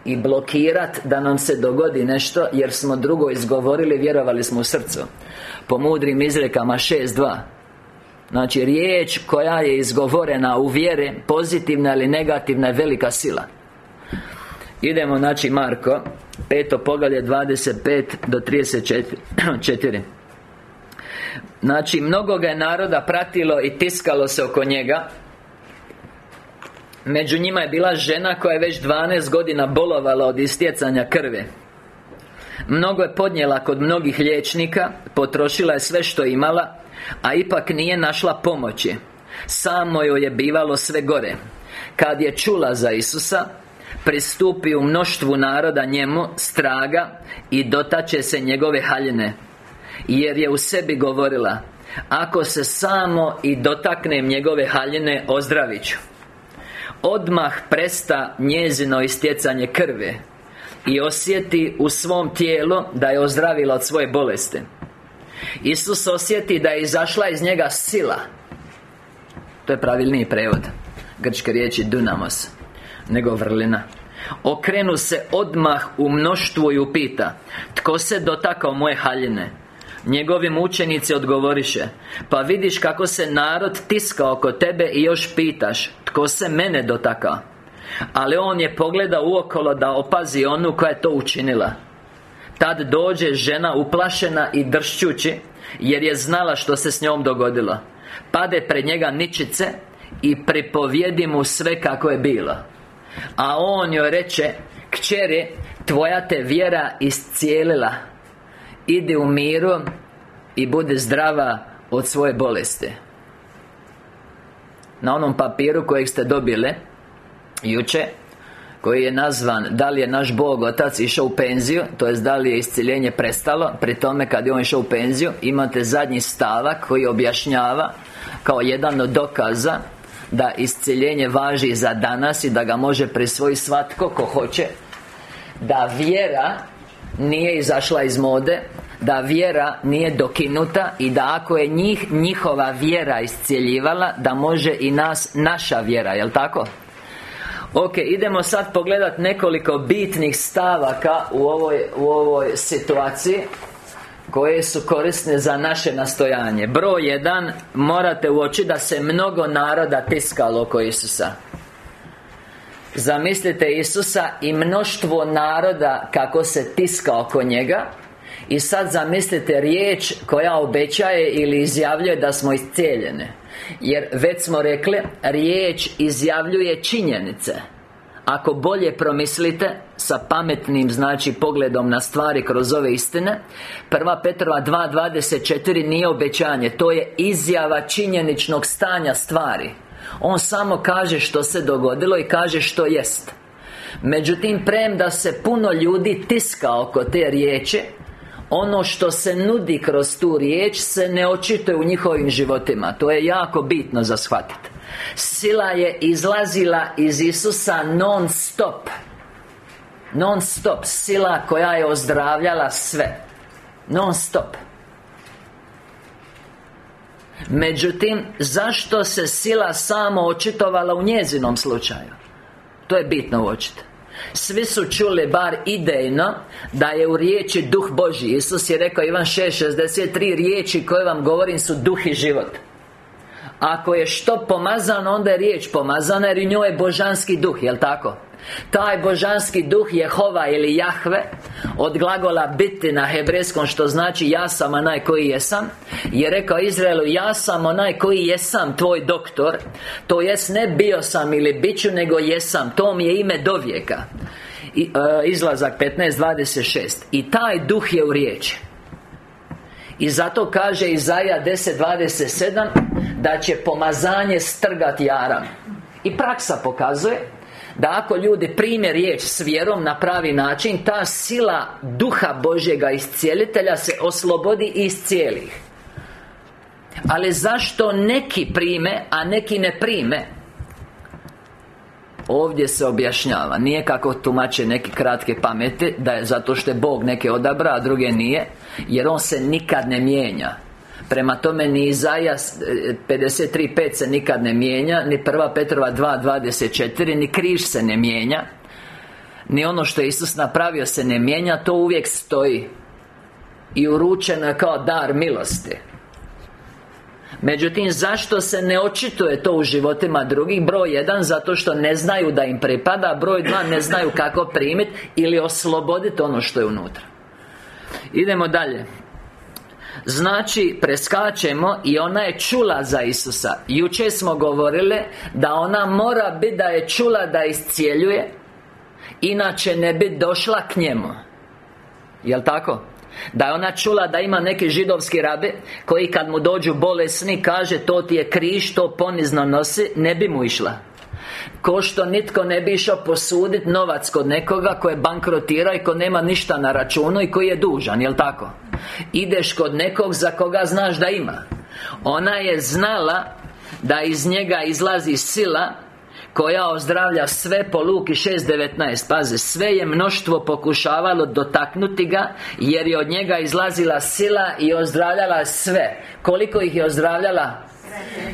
Speaker 1: i blokirat da nam se dogodi nešto jer smo drugo izgovorili vjerovali smo u srcu. Po mudrim izrekama 6.2 Znači riječ koja je izgovorena u vjere Pozitivna ili negativna je velika sila. Idemo znači Marko Peto poglavlje 25 do 34 Znači, mnogo ga je naroda pratilo i tiskalo se oko njega. Među njima je bila žena koja je već 12 godina bolovala od istjecanja krve Mnogo je podnijela kod mnogih liječnika Potrošila je sve što imala A ipak nije našla pomoći. Samo joj je bivalo sve gore. Kad je čula za Isusa Pristupi u mnoštvu naroda njemu Straga I dotače se njegove haljine jer je u sebi govorila Ako se samo i dotaknem njegove haljine Ozdravit ću. Odmah presta njezino istjecanje krve I osjeti u svom tijelu Da je ozdravila od svoje bolesti. Isus osjeti da je izašla iz njega sila. To je pravilniji prevod Grčke riječi dunamos Nego vrlina. Okrenu se odmah u mnoštvu i upita Tko se dotakao moje haljine? Njegovi mučenici odgovoriše Pa vidiš kako se narod tiska oko tebe i još pitaš Tko se mene dotaka? Ali on je pogledao uokolo da opazi onu koja je to učinila. Tad dođe žena uplašena i dršćući Jer je znala što se s njom dogodilo. Pade pred njega ničice I pripovijedi mu sve kako je bilo A on joj reče Kćeri, tvoja te vjera iscijelila. Idi u miru I bude zdrava od svoje bolesti. Na onom papiru kojeg ste dobili Juče koji je nazvan Da li je naš Bog Otac išao u penziju To jest da li je isciljenje prestalo Pri tome kad je on išao u penziju Imate zadnji stavak koji objašnjava Kao jedan od dokaza Da isciljenje važi za danas I da ga može prisvojiti svatko ko hoće Da vjera nije izašla iz mode da vjera nije dokinuta i da ako je njih njihova vjera iscjeljivala da može i nas naša vjera, jel tako? Ok, idemo sad pogledat nekoliko bitnih stavaka u ovoj, u ovoj situaciji koje su korisne za naše nastojanje. Broj jedan Morate uočiti da se mnogo naroda tiskalo oko Isusa. Zamislite Isusa i mnoštvo naroda kako se tiska oko njega I sad zamislite riječ koja obećaje ili izjavljuje da smo iscijeljene. Jer već smo rekli Riječ izjavljuje činjenice ako bolje promislite Sa pametnim, znači, pogledom na stvari kroz ove istine Prva Petrova 2.24 nije obećanje To je izjava činjeničnog stanja stvari. On samo kaže što se dogodilo i kaže što jest. Međutim, premda se puno ljudi tiska oko te riječi ono što se nudi kroz tu riječ se ne očituje u njihovim životima. To je jako bitno za shvatiti Sila je izlazila iz Isusa non stop Non stop Sila koja je ozdravljala sve. Non stop Međutim, zašto se sila samo očitovala u njezinom slučaju? To je bitno uočiti svi su čuli bar idejno Da je u riječi Duh Boži Isus je rekao Ivan 6.63 riječi koje vam govorim su duh i život Ako je što pomazano, onda je riječ pomazana Jer u njoj je božanski duh, jel tako? Taj božanski duh Jehova ili Jahve Od glagola biti na hebrejskom Što znači ja sam onaj koji jesam Je rekao Izraelu Ja sam onaj koji jesam Tvoj doktor To jest ne bio sam ili bit ću Nego jesam To mi je ime dovijeka. I, uh, Izlazak 15.26 I taj duh je u riječi I zato kaže Izaja 10.27 Da će pomazanje strgati jaram I praksa pokazuje da ako ljudi prime riječ s vjerom na pravi način Ta sila duha Božjega iscijelitelja se oslobodi i iscijeli Ali zašto neki prime, a neki ne prime Ovdje se objašnjava. Nije kako tumače neke kratke pameti Da je zato što je Bog neke odabra, a druge nije Jer On se nikad ne mijenja. Prema tome ni Izaja 53.5 se nikad ne mijenja Ni 1. Petrova 2.24 Ni križ se ne mijenja. Ni ono što je Isus napravio se ne mijenja To uvijek stoji. I uručeno je kao dar milosti Međutim, zašto se ne očituje to u životima drugih? Broj jedan, zato što ne znaju da im pripada. Broj dva, ne znaju kako primiti Ili osloboditi ono što je unutra. Idemo dalje. Znači, preskačemo i ona je čula za Isusa. Jučer smo govorili da ona mora biti da je čula da iscijeljuje Inače ne bi došla k njemu. Jel' tako? Da je ona čula da ima neki židovski rabe Koji kad mu dođu bolesni Kaže to ti je križ, to ponizno nosi Ne bi mu išla Ko što nitko ne bi išao posuditi novac kod nekoga Ko je bankrotirao i ko nema ništa na računu I koji je dužan, jel tako? Ideš kod nekog za koga znaš da ima Ona je znala Da iz njega izlazi sila koja ozdravlja sve po Luki 6.19 Paze, sve je mnoštvo pokušavalo dotaknuti ga Jer je od njega izlazila sila i ozdravljala sve Koliko ih je ozdravljala?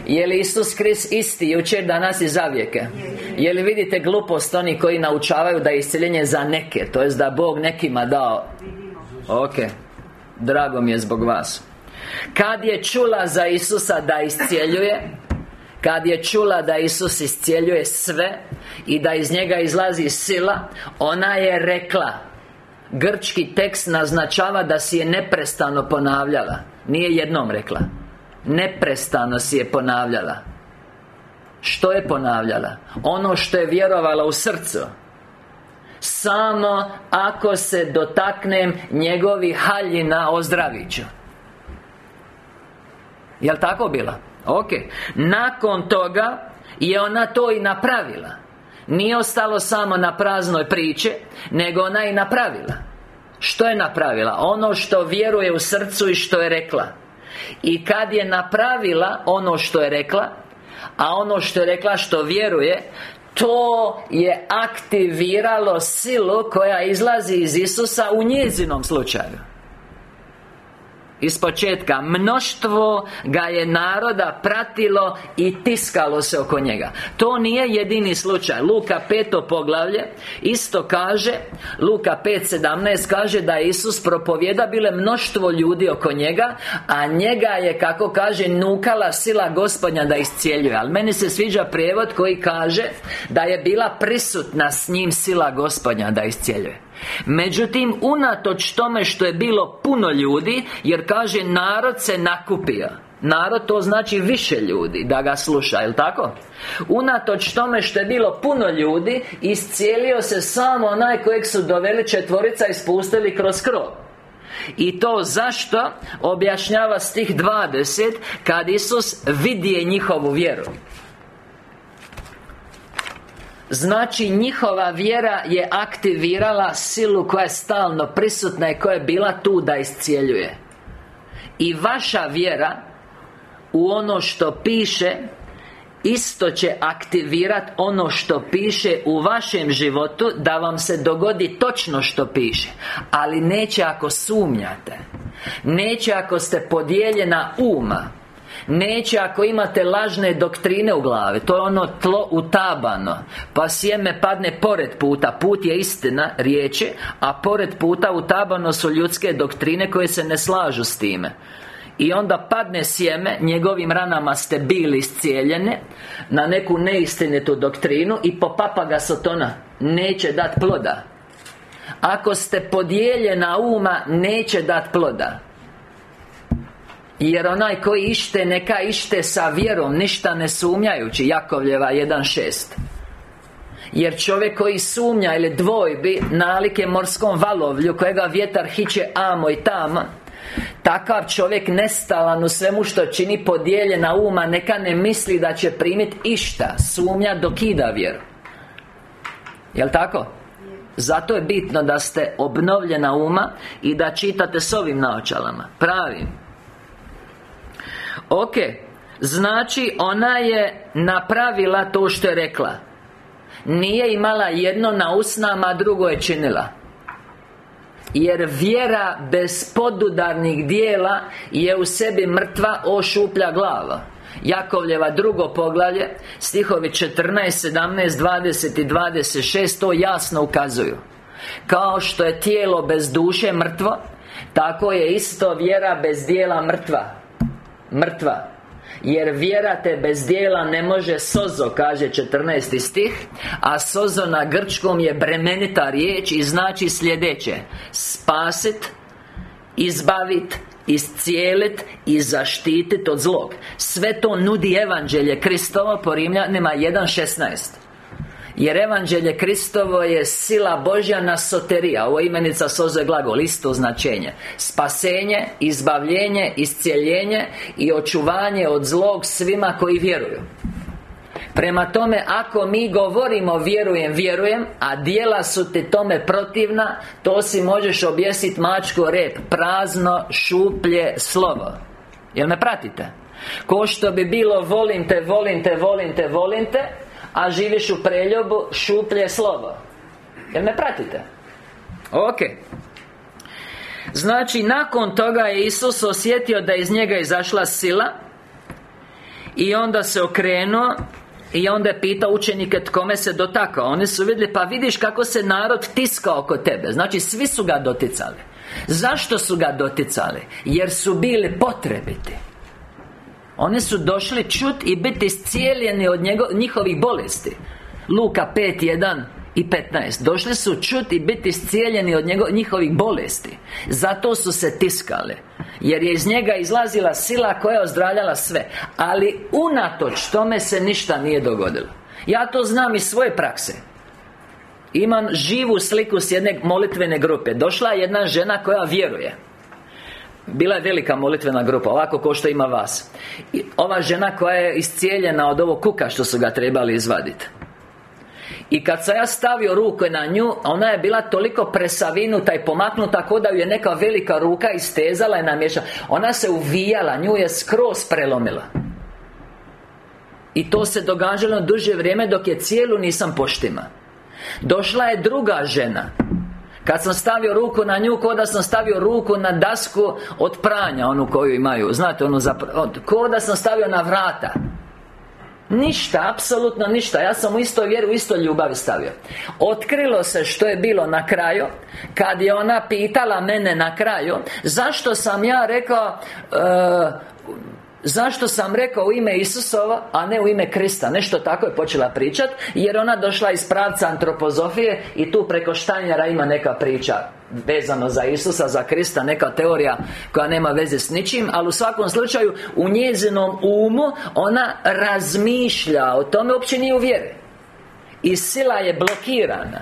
Speaker 1: Je li Isus Krist isti jučer, danas i zavijeke? Je li vidite glupost oni koji naučavaju da je isceljenje za neke To jest da Bog nekima dao Ok Drago mi je zbog vas Kad je čula za Isusa da iscijeljuje kad je čula da Isus iscijeljuje sve I da iz njega izlazi sila Ona je rekla Grčki tekst naznačava da si je neprestano ponavljala. Nije jednom rekla. Neprestano si je ponavljala. Što je ponavljala? Ono što je vjerovala u srcu. Samo ako se dotaknem njegovih haljina ozdravit ću. Jel' tako bilo? Ok. Nakon toga Je ona to i napravila. Nije ostalo samo na praznoj priče Nego ona i napravila. Što je napravila? Ono što vjeruje u srcu i što je rekla. I kad je napravila ono što je rekla A ono što je rekla što vjeruje to je aktiviralo silu koja izlazi iz Isusa u njezinom slučaju iz početka Mnoštvo ga je naroda pratilo i tiskalo se oko njega. To nije jedini slučaj. Luka 5. poglavlje Isto kaže Luka 5.17 kaže da je Isus propovjeda bile mnoštvo ljudi oko njega A njega je, kako kaže, nukala sila gospodnja da iscijeljuje. Ali meni se sviđa prijevod koji kaže Da je bila prisutna s njim sila gospodnja da iscijeljuje Međutim, unatoč tome što je bilo puno ljudi Jer kaže, narod se nakupio. Narod to znači više ljudi da ga sluša, jel tako? Unatoč tome što je bilo puno ljudi Iscijelio se samo onaj kojeg su doveli četvorica i spustili kroz krov. I to zašto? Objašnjava stih 20 Kad Isus vidije njihovu vjeru Znači njihova vjera je aktivirala silu koja je stalno prisutna i koja je bila tu da iscijeljuje. I vaša vjera u ono što piše Isto će aktivirati ono što piše u vašem životu Da vam se dogodi točno što piše. Ali neće ako sumnjate. Neće ako ste podijeljena uma Neće ako imate lažne doktrine u glavi. To je ono tlo utabano. Pa sjeme padne pored puta. Put je istina, riječi A pored puta utabano su ljudske doktrine Koje se ne slažu s time. I onda padne sjeme Njegovim ranama ste bili iscijeljene Na neku neistinitu doktrinu I popapa ga sotona Neće dat ploda. Ako ste podijeljena uma Neće dat ploda jer onaj koji ište, neka ište sa vjerom Ništa ne sumnjajući Jakovljeva 1.6 jer čovjek koji sumnja ili dvojbi Nalike morskom valovlju Kojega vjetar hiće amo i tamo Takav čovjek nestalan u svemu što čini podijeljena uma Neka ne misli da će primiti išta Sumnja dokida vjeru. Jel' tako? Zato je bitno da ste obnovljena uma I da čitate s ovim naočalama Pravim Ok. Znači, ona je napravila to što je rekla. Nije imala jedno na usnama, a drugo je činila. Jer vjera bez podudarnih dijela Je u sebi mrtva ošuplja glava. Jakovljeva drugo poglavlje Stihovi 14, 17, 20 i 26 To jasno ukazuju. Kao što je tijelo bez duše mrtvo Tako je isto vjera bez dijela mrtva Mrtva. Jer vjera te bez dijela ne može sozo Kaže 14. stih A sozo na grčkom je bremenita riječ I znači sljedeće. Spasit Izbavit Iscijelit I zaštitit od zlog. Sve to nudi evanđelje. Kristovo po Rimljanima 1.16 jer evanđelje Kristovo je sila Božja na soterija. Ovo imenica soze glagol, isto značenje Spasenje, izbavljenje, iscijeljenje I očuvanje od zlog svima koji vjeruju. Prema tome, ako mi govorimo vjerujem, vjerujem A dijela su ti tome protivna To si možeš objesiti mačku rep. Prazno, šuplje slovo. Jel me pratite? Ko što bi bilo volim te, volim te, volim te, volim te a živiš u preljubu šuplje slovo. Jel me pratite? Ok. Znači, nakon toga je Isus osjetio da iz njega izašla sila I onda se okrenuo i onda je pitao učenike kome se dotakao? Oni su vidjeli, pa vidiš kako se narod tiska oko tebe. Znači, svi su ga doticali. Zašto su ga doticali? Jer su bili potrebiti oni su došli čut i biti iscijeljeni od njihovih bolesti. Luka 5.1 i 15 Došli su čut i biti iscijeljeni od njihovih bolesti. Zato su se tiskali Jer je iz njega izlazila sila koja je ozdravljala sve. Ali unatoč tome se ništa nije dogodilo. Ja to znam iz svoje prakse. Imam živu sliku s jedne molitvene grupe. Došla je jedna žena koja vjeruje bila je velika molitvena grupa, ovako ko što ima vas. I Ova žena koja je iscijeljena od ovog kuka što su ga trebali izvaditi i kad sam ja stavio ruke na nju Ona je bila toliko presavinuta i pomaknuta Tako da ju je neka velika ruka istezala i namješa Ona se uvijala, nju je skroz prelomila. I to se događalo duže vrijeme dok je cijelu nisam poštima. Došla je druga žena kad sam stavio ruku na nju, ko da sam stavio ruku na dasku od pranja Onu koju imaju. Znate, onu za... Ko da sam stavio na vrata. Ništa, apsolutno ništa. Ja sam u istoj vjeri, u istoj ljubavi stavio. Otkrilo se što je bilo na kraju. Kad je ona pitala mene na kraju Zašto sam ja rekao e, Zašto sam rekao u ime Isusova, a ne u ime Krista? Nešto tako je počela pričat Jer ona došla iz pravca antropozofije I tu preko Štanjara ima neka priča Vezano za Isusa, za Krista Neka teorija koja nema veze s ničim Ali u svakom slučaju U njezinom umu Ona razmišlja O tome uopće nije u I sila je blokirana.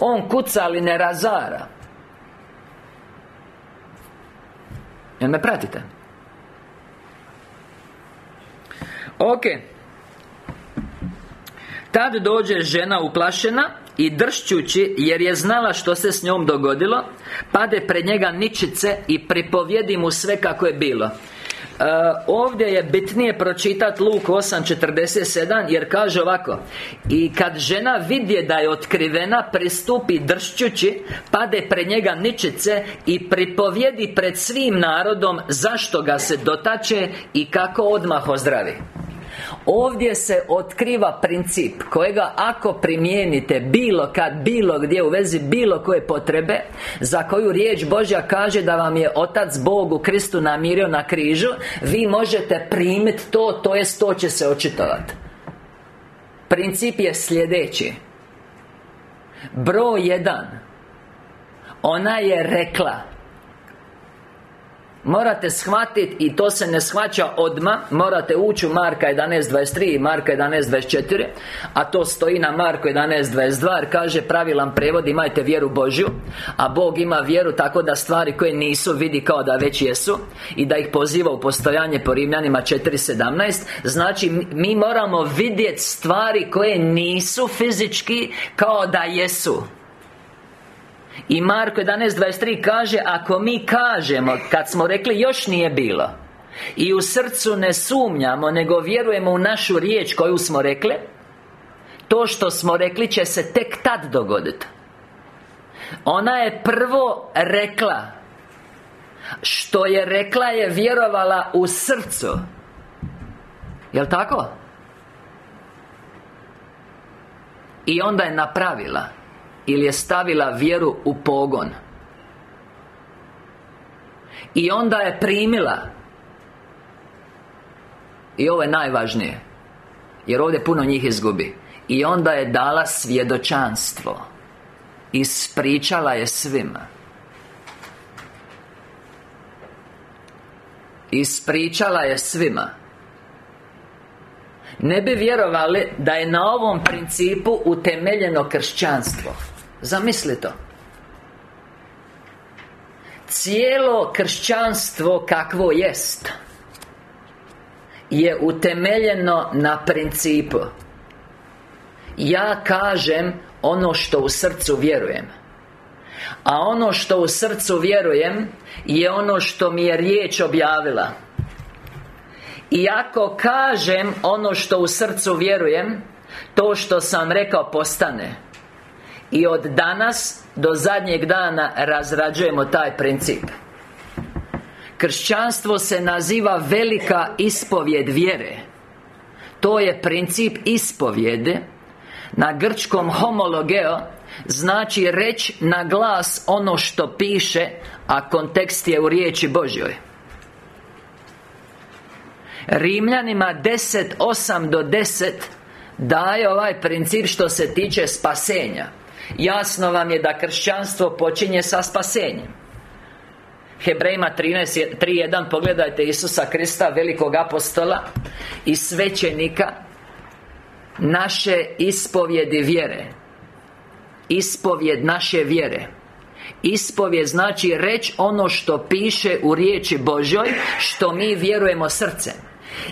Speaker 1: On kuca ali ne razara. Jel me pratite? Ok. Tad dođe žena uplašena i dršćući jer je znala što se s njom dogodilo Pade pred njega ničice i pripovjedi mu sve kako je bilo. E, ovdje je bitnije pročitati Luk 8.47 jer kaže ovako. I kad žena vidje da je otkrivena Pristupi dršćući Pade pred njega ničice I pripovjedi pred svim narodom Zašto ga se dotače I kako odmah ozdravi Ovdje se otkriva princip Kojega ako primijenite Bilo kad, bilo gdje U vezi bilo koje potrebe Za koju riječ Božja kaže da vam je Otac Bog u Kristu namirio na križu Vi možete primiti to To jest to će se očitovati Princip je sljedeći. Broj jedan. Ona je rekla Morate shvatiti i to se ne shvaća odma. Morate ući u Marka 11.23 i Marka 11.24 A to stoji na Marku 11.22 Jer kaže pravilan prevod imajte vjeru Božju A Bog ima vjeru tako da stvari koje nisu vidi kao da već jesu I da ih poziva u postojanje po Rimljanima 4.17 Znači mi moramo vidjeti stvari koje nisu fizički kao da jesu i Marko 11.23 kaže Ako mi kažemo Kad smo rekli još nije bilo I u srcu ne sumnjamo Nego vjerujemo u našu riječ koju smo rekli To što smo rekli će se tek tad dogoditi Ona je prvo rekla Što je rekla je vjerovala u srcu. Jel' tako? I onda je napravila ili je stavila vjeru u pogon. I onda je primila. I ovo je najvažnije Jer ovdje puno njih izgubi. I onda je dala svjedočanstvo. Ispričala je svima. Ispričala je svima. Ne bi vjerovali da je na ovom principu utemeljeno kršćanstvo Zamisli to. Cijelo kršćanstvo kakvo jest Je utemeljeno na principu. Ja kažem ono što u srcu vjerujem A ono što u srcu vjerujem Je ono što mi je riječ objavila. I ako kažem ono što u srcu vjerujem To što sam rekao postane i od danas do zadnjeg dana razrađujemo taj princip. Kršćanstvo se naziva velika ispovjed vjere. To je princip ispovjede. Na grčkom homologeo Znači reći na glas ono što piše A kontekst je u riječi Božjoj. Rimljanima 10.8 do 10 Daje ovaj princip što se tiče spasenja Jasno vam je da kršćanstvo počinje sa spasenjem. Hebrejima 13.3.1 Pogledajte Isusa Krista, velikog apostola I svećenika Naše ispovjedi vjere. Ispovjed naše vjere. Ispovjed znači reći ono što piše u riječi Božoj Što mi vjerujemo srcem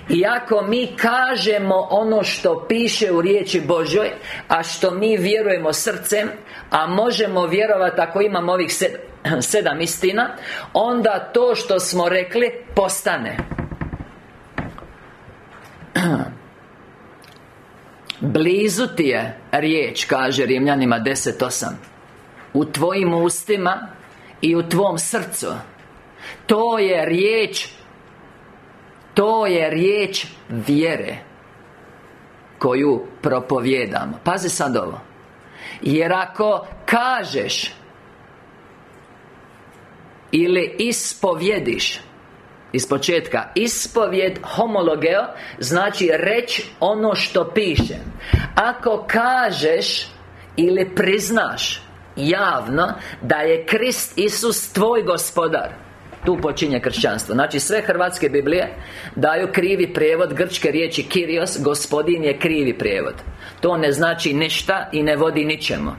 Speaker 1: i ako mi kažemo ono što piše u riječi Božoj A što mi vjerujemo srcem A možemo vjerovati ako imamo ovih sedam, istina Onda to što smo rekli postane. Blizu ti je riječ, kaže Rimljanima 10.8 U tvojim ustima i u tvom srcu. To je riječ to je riječ vjere Koju propovjedamo. Pazi sad ovo. Jer ako kažeš Ili ispovjediš iz početka Ispovjed homologeo Znači reći ono što piše. Ako kažeš Ili priznaš Javno Da je Krist Isus tvoj gospodar tu počinje kršćanstvo. Znači sve hrvatske Biblije Daju krivi prijevod grčke riječi Kirios Gospodin je krivi prijevod. To ne znači ništa i ne vodi ničemu.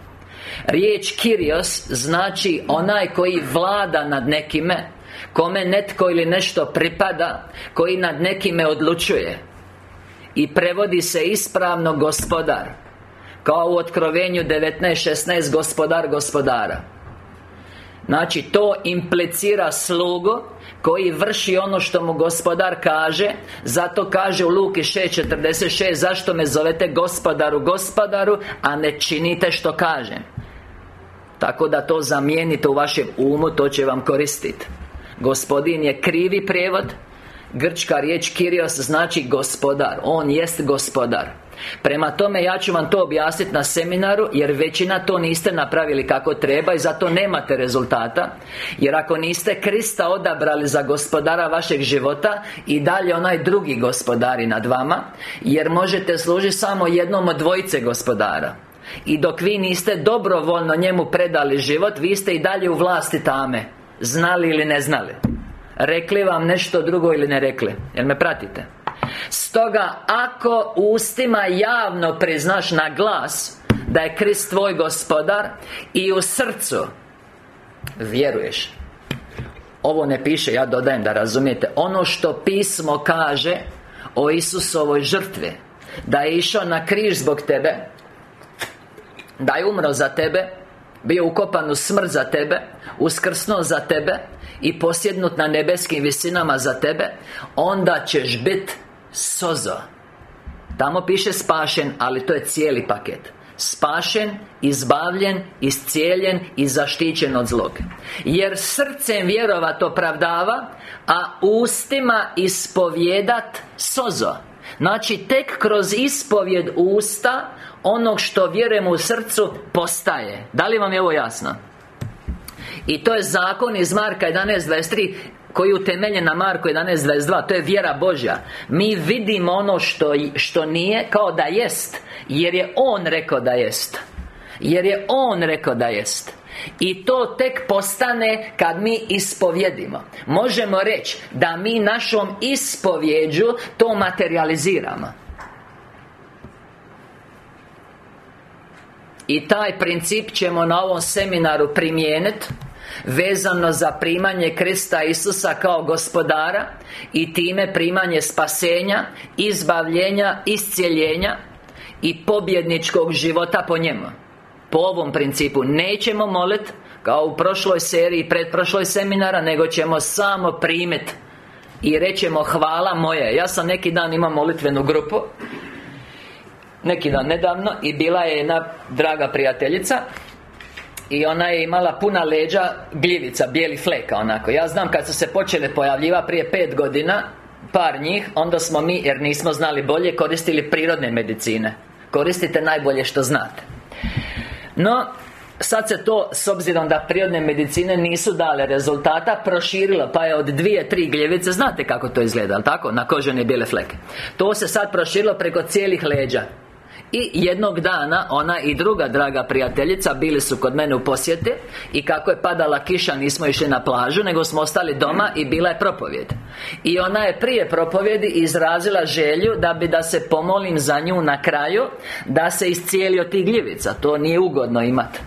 Speaker 1: Riječ Kirios znači onaj koji vlada nad nekime Kome netko ili nešto pripada Koji nad nekime odlučuje. I prevodi se ispravno gospodar Kao u otkrovenju 19.16 Gospodar gospodara Znači to implicira slugu Koji vrši ono što mu gospodar kaže. Zato kaže u Luki 6.46 Zašto me zovete gospodaru, gospodaru A ne činite što kažem? Tako da to zamijenite u vašem umu To će vam koristiti Gospodin je krivi prijevod. Grčka riječ Kirios znači gospodar. On jest gospodar Prema tome, ja ću vam to objasniti na seminaru Jer većina to niste napravili kako treba I zato nemate rezultata. Jer ako niste Krista odabrali za gospodara vašeg života I dalje onaj drugi gospodari nad vama Jer možete služiti samo jednom od dvojice gospodara. I dok vi niste dobrovoljno njemu predali život Vi ste i dalje u vlasti tame. Znali ili ne znali? Rekli vam nešto drugo ili ne rekli? Jel me pratite? Stoga, ako ustima javno priznaš na glas Da je Krist tvoj gospodar I u srcu Vjeruješ Ovo ne piše, ja dodajem da razumijete Ono što pismo kaže O Isusovoj žrtvi Da je išao na križ zbog tebe Da je umro za tebe Bio ukopan u smrt za tebe Uskrsnuo za tebe I posjednut na nebeskim visinama za tebe Onda ćeš biti sozo. Tamo piše spašen, ali to je cijeli paket. Spašen, izbavljen, iscijeljen i zaštićen od zlog. Jer srcem vjerovat opravdava A ustima ispovjedat sozo. Znači, tek kroz ispovjed usta Onog što vjerujemo u srcu Postaje. Da li vam je ovo jasno? I to je zakon iz Marka 11.23 koji je utemeljen na Marku 11.22 To je vjera Božja. Mi vidimo ono što, što nije kao da jest Jer je On rekao da jest. Jer je On rekao da jest. I to tek postane kad mi ispovjedimo. Možemo reći da mi našom ispovjeđu to materializiramo. I taj princip ćemo na ovom seminaru primijeniti Vezano za primanje Krista Isusa kao gospodara I time primanje spasenja Izbavljenja, iscijeljenja I pobjedničkog života po njemu. Po ovom principu Nećemo moliti Kao u prošloj seriji, predprošloj seminara Nego ćemo samo primiti I rećemo hvala moje. Ja sam neki dan imao molitvenu grupu neki dan nedavno i bila je jedna draga prijateljica i ona je imala puna leđa gljivica, bijeli fleka onako. Ja znam kad su se počele pojavljiva prije pet godina Par njih, onda smo mi, jer nismo znali bolje, koristili prirodne medicine. Koristite najbolje što znate. No, Sad se to, s obzirom da prirodne medicine nisu dale rezultata Proširilo, pa je od dvije, tri gljevice Znate kako to izgleda, tako? Na kožene bijele fleke. To se sad proširilo preko cijelih leđa i jednog dana ona i druga draga prijateljica bili su kod mene u posjete I kako je padala kiša nismo išli na plažu Nego smo ostali doma i bila je propovjed. I ona je prije propovjedi izrazila želju Da bi da se pomolim za nju na kraju Da se iscijeli od tih gljivica. To nije ugodno imati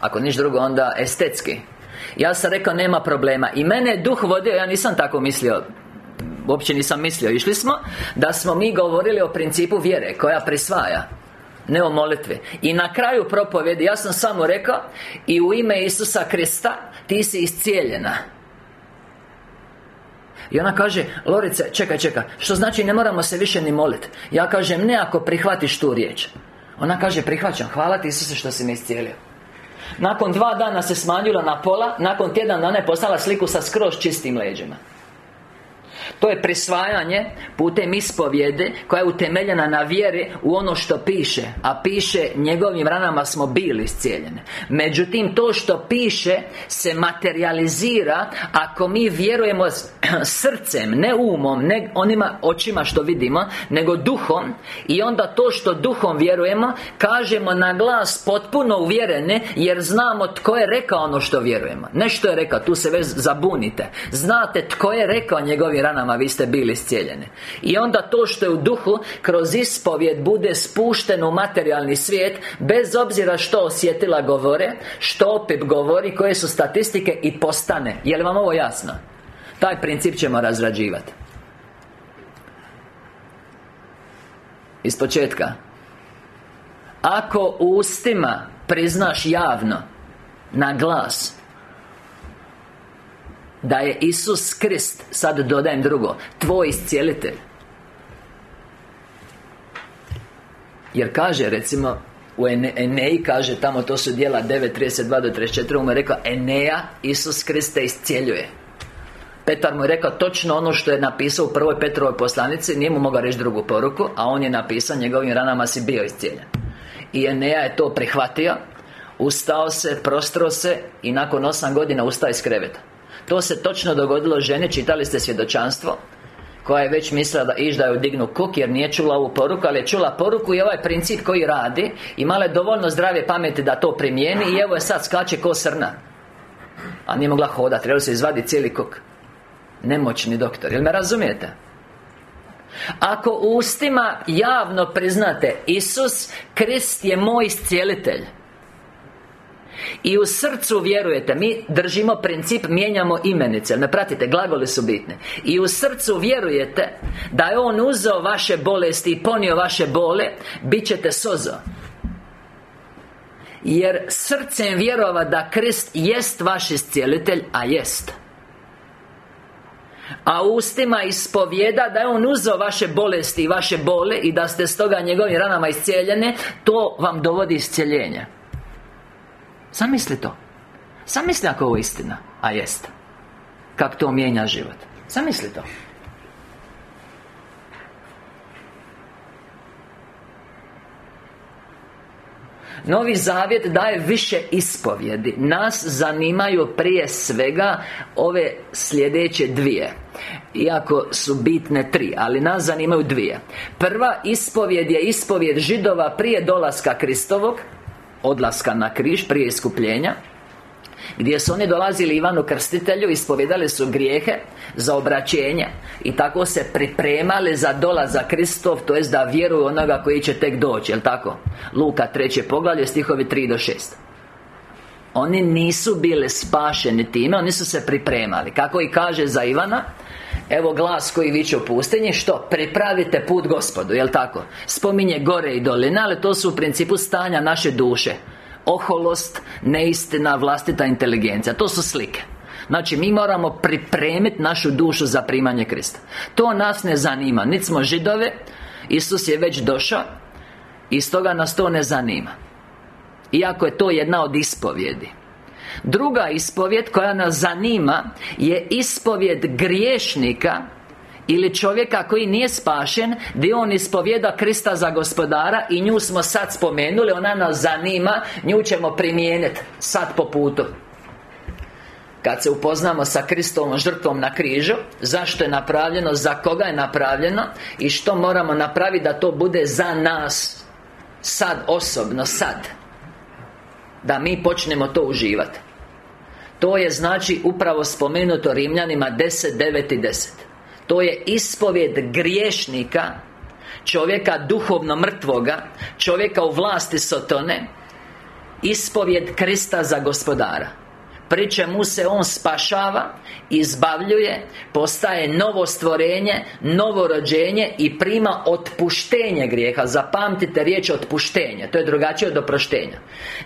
Speaker 1: Ako niš drugo onda estetski. Ja sam rekao nema problema. I mene je duh vodio, ja nisam tako mislio uopće nisam mislio. Išli smo Da smo mi govorili o principu vjere Koja prisvaja ne o molitvi. I na kraju propovjedi Ja sam samo rekao I u ime Isusa Krista Ti si iscijeljena. I ona kaže, Lorice, čekaj, čekaj Što znači ne moramo se više ni moliti Ja kažem, ne ako prihvatiš tu riječ. Ona kaže, prihvaćam, hvala ti Isuse što si me iscijelio. Nakon dva dana se smanjila na pola Nakon tjedan dana je poslala sliku sa skroz čistim leđima to je prisvajanje putem ispovjede Koja je utemeljena na vjeri u ono što piše A piše njegovim ranama smo bili iscijeljeni Međutim, to što piše se materializira Ako mi vjerujemo srcem, ne umom, ne onima očima što vidimo Nego duhom I onda to što duhom vjerujemo Kažemo na glas potpuno uvjerene Jer znamo tko je rekao ono što vjerujemo. Nešto je rekao, tu se već zabunite. Znate tko je rekao njegovim ranama ranama vi ste bili iscijeljeni I onda to što je u duhu Kroz ispovjed bude spušteno u materijalni svijet Bez obzira što osjetila govore Što opet govori Koje su statistike I postane. Je li vam ovo jasno? Taj princip ćemo razrađivati. Iz početka. Ako ustima priznaš javno Na glas da je Isus Krist Sad dodajem drugo Tvoj iscijelitelj. Jer kaže recimo u Eneji kaže tamo to su dijela 9.32 do 34 mu je rekao Eneja Isus Krist te iscijeljuje. Petar mu je rekao točno ono što je napisao u prvoj Petrovoj poslanici Nije mu mogao reći drugu poruku A on je napisao njegovim ranama si bio iscijeljen. I Eneja je to prihvatio Ustao se, prostro se I nakon osam godina ustao iz kreveta to se točno dogodilo žene, čitali ste svjedočanstvo koja je već mislila da iš da ju dignu kuk jer nije čula ovu poruku ali je čula poruku i ovaj princip koji radi imala je dovoljno zdrave pameti da to primijeni i evo je sad skače ko srna a nije mogla hodati, trebalo se izvaditi cijeli kuk Nemoćni doktor, jel me razumijete? Ako ustima javno priznate Isus, Krist je moj iscijelitelj i u srcu vjerujete Mi držimo princip Mijenjamo imenice. Ne pratite, glagoli su bitne I u srcu vjerujete Da je On uzeo vaše bolesti I ponio vaše bole Bit ćete sozo. Jer srcem vjerova da Krist jest vaš iscijelitelj A jest. A ustima ispovjeda da je On uzeo vaše bolesti i vaše bole I da ste stoga njegovim ranama iscijeljene To vam dovodi iscijeljenja Zamisli to. Zamisli ako ovo je istina A jest. Kako to mijenja život. Zamisli to. Novi Zavjet daje više ispovjedi. Nas zanimaju prije svega Ove sljedeće dvije. Iako su bitne tri Ali nas zanimaju dvije. Prva ispovjed je ispovjed židova prije dolaska Kristovog odlaska na križ prije iskupljenja gdje su oni dolazili Ivanu Krstitelju Ispovedali su grijehe Za obraćenje I tako se pripremali za dolazak Kristov To jest da vjeruju onoga koji će tek doći Jel' tako? Luka treće poglavlje Stihovi 3 do 6 Oni nisu bili spašeni time Oni su se pripremali Kako i kaže za Ivana Evo glas koji viče u pustinji Što? Pripravite put gospodu, jel tako? Spominje gore i doline Ali to su u principu stanja naše duše Oholost, neistina, vlastita inteligencija To su slike Znači, mi moramo pripremiti našu dušu za primanje Krista To nas ne zanima Niti smo židove Isus je već došao I stoga nas to ne zanima Iako je to jedna od ispovjedi Druga ispovjed koja nas zanima Je ispovjed griješnika ili čovjeka koji nije spašen Gdje on ispovjeda Krista za gospodara I nju smo sad spomenuli Ona nas zanima Nju ćemo primijeniti Sad po putu. Kad se upoznamo sa Kristovom žrtvom na križu Zašto je napravljeno, za koga je napravljeno I što moramo napraviti da to bude za nas Sad, osobno, sad Da mi počnemo to uživati To je znači upravo spomenuto Rimljanima 10, 9 i 10 To je ispovjed griješnika Čovjeka duhovno mrtvoga Čovjeka u vlasti Sotone Ispovjed Krista za gospodara pri čemu se on spašava izbavljuje postaje novo stvorenje novo rođenje i prima otpuštenje grijeha. Zapamtite riječ otpuštenje to je drugačije od oproštenja.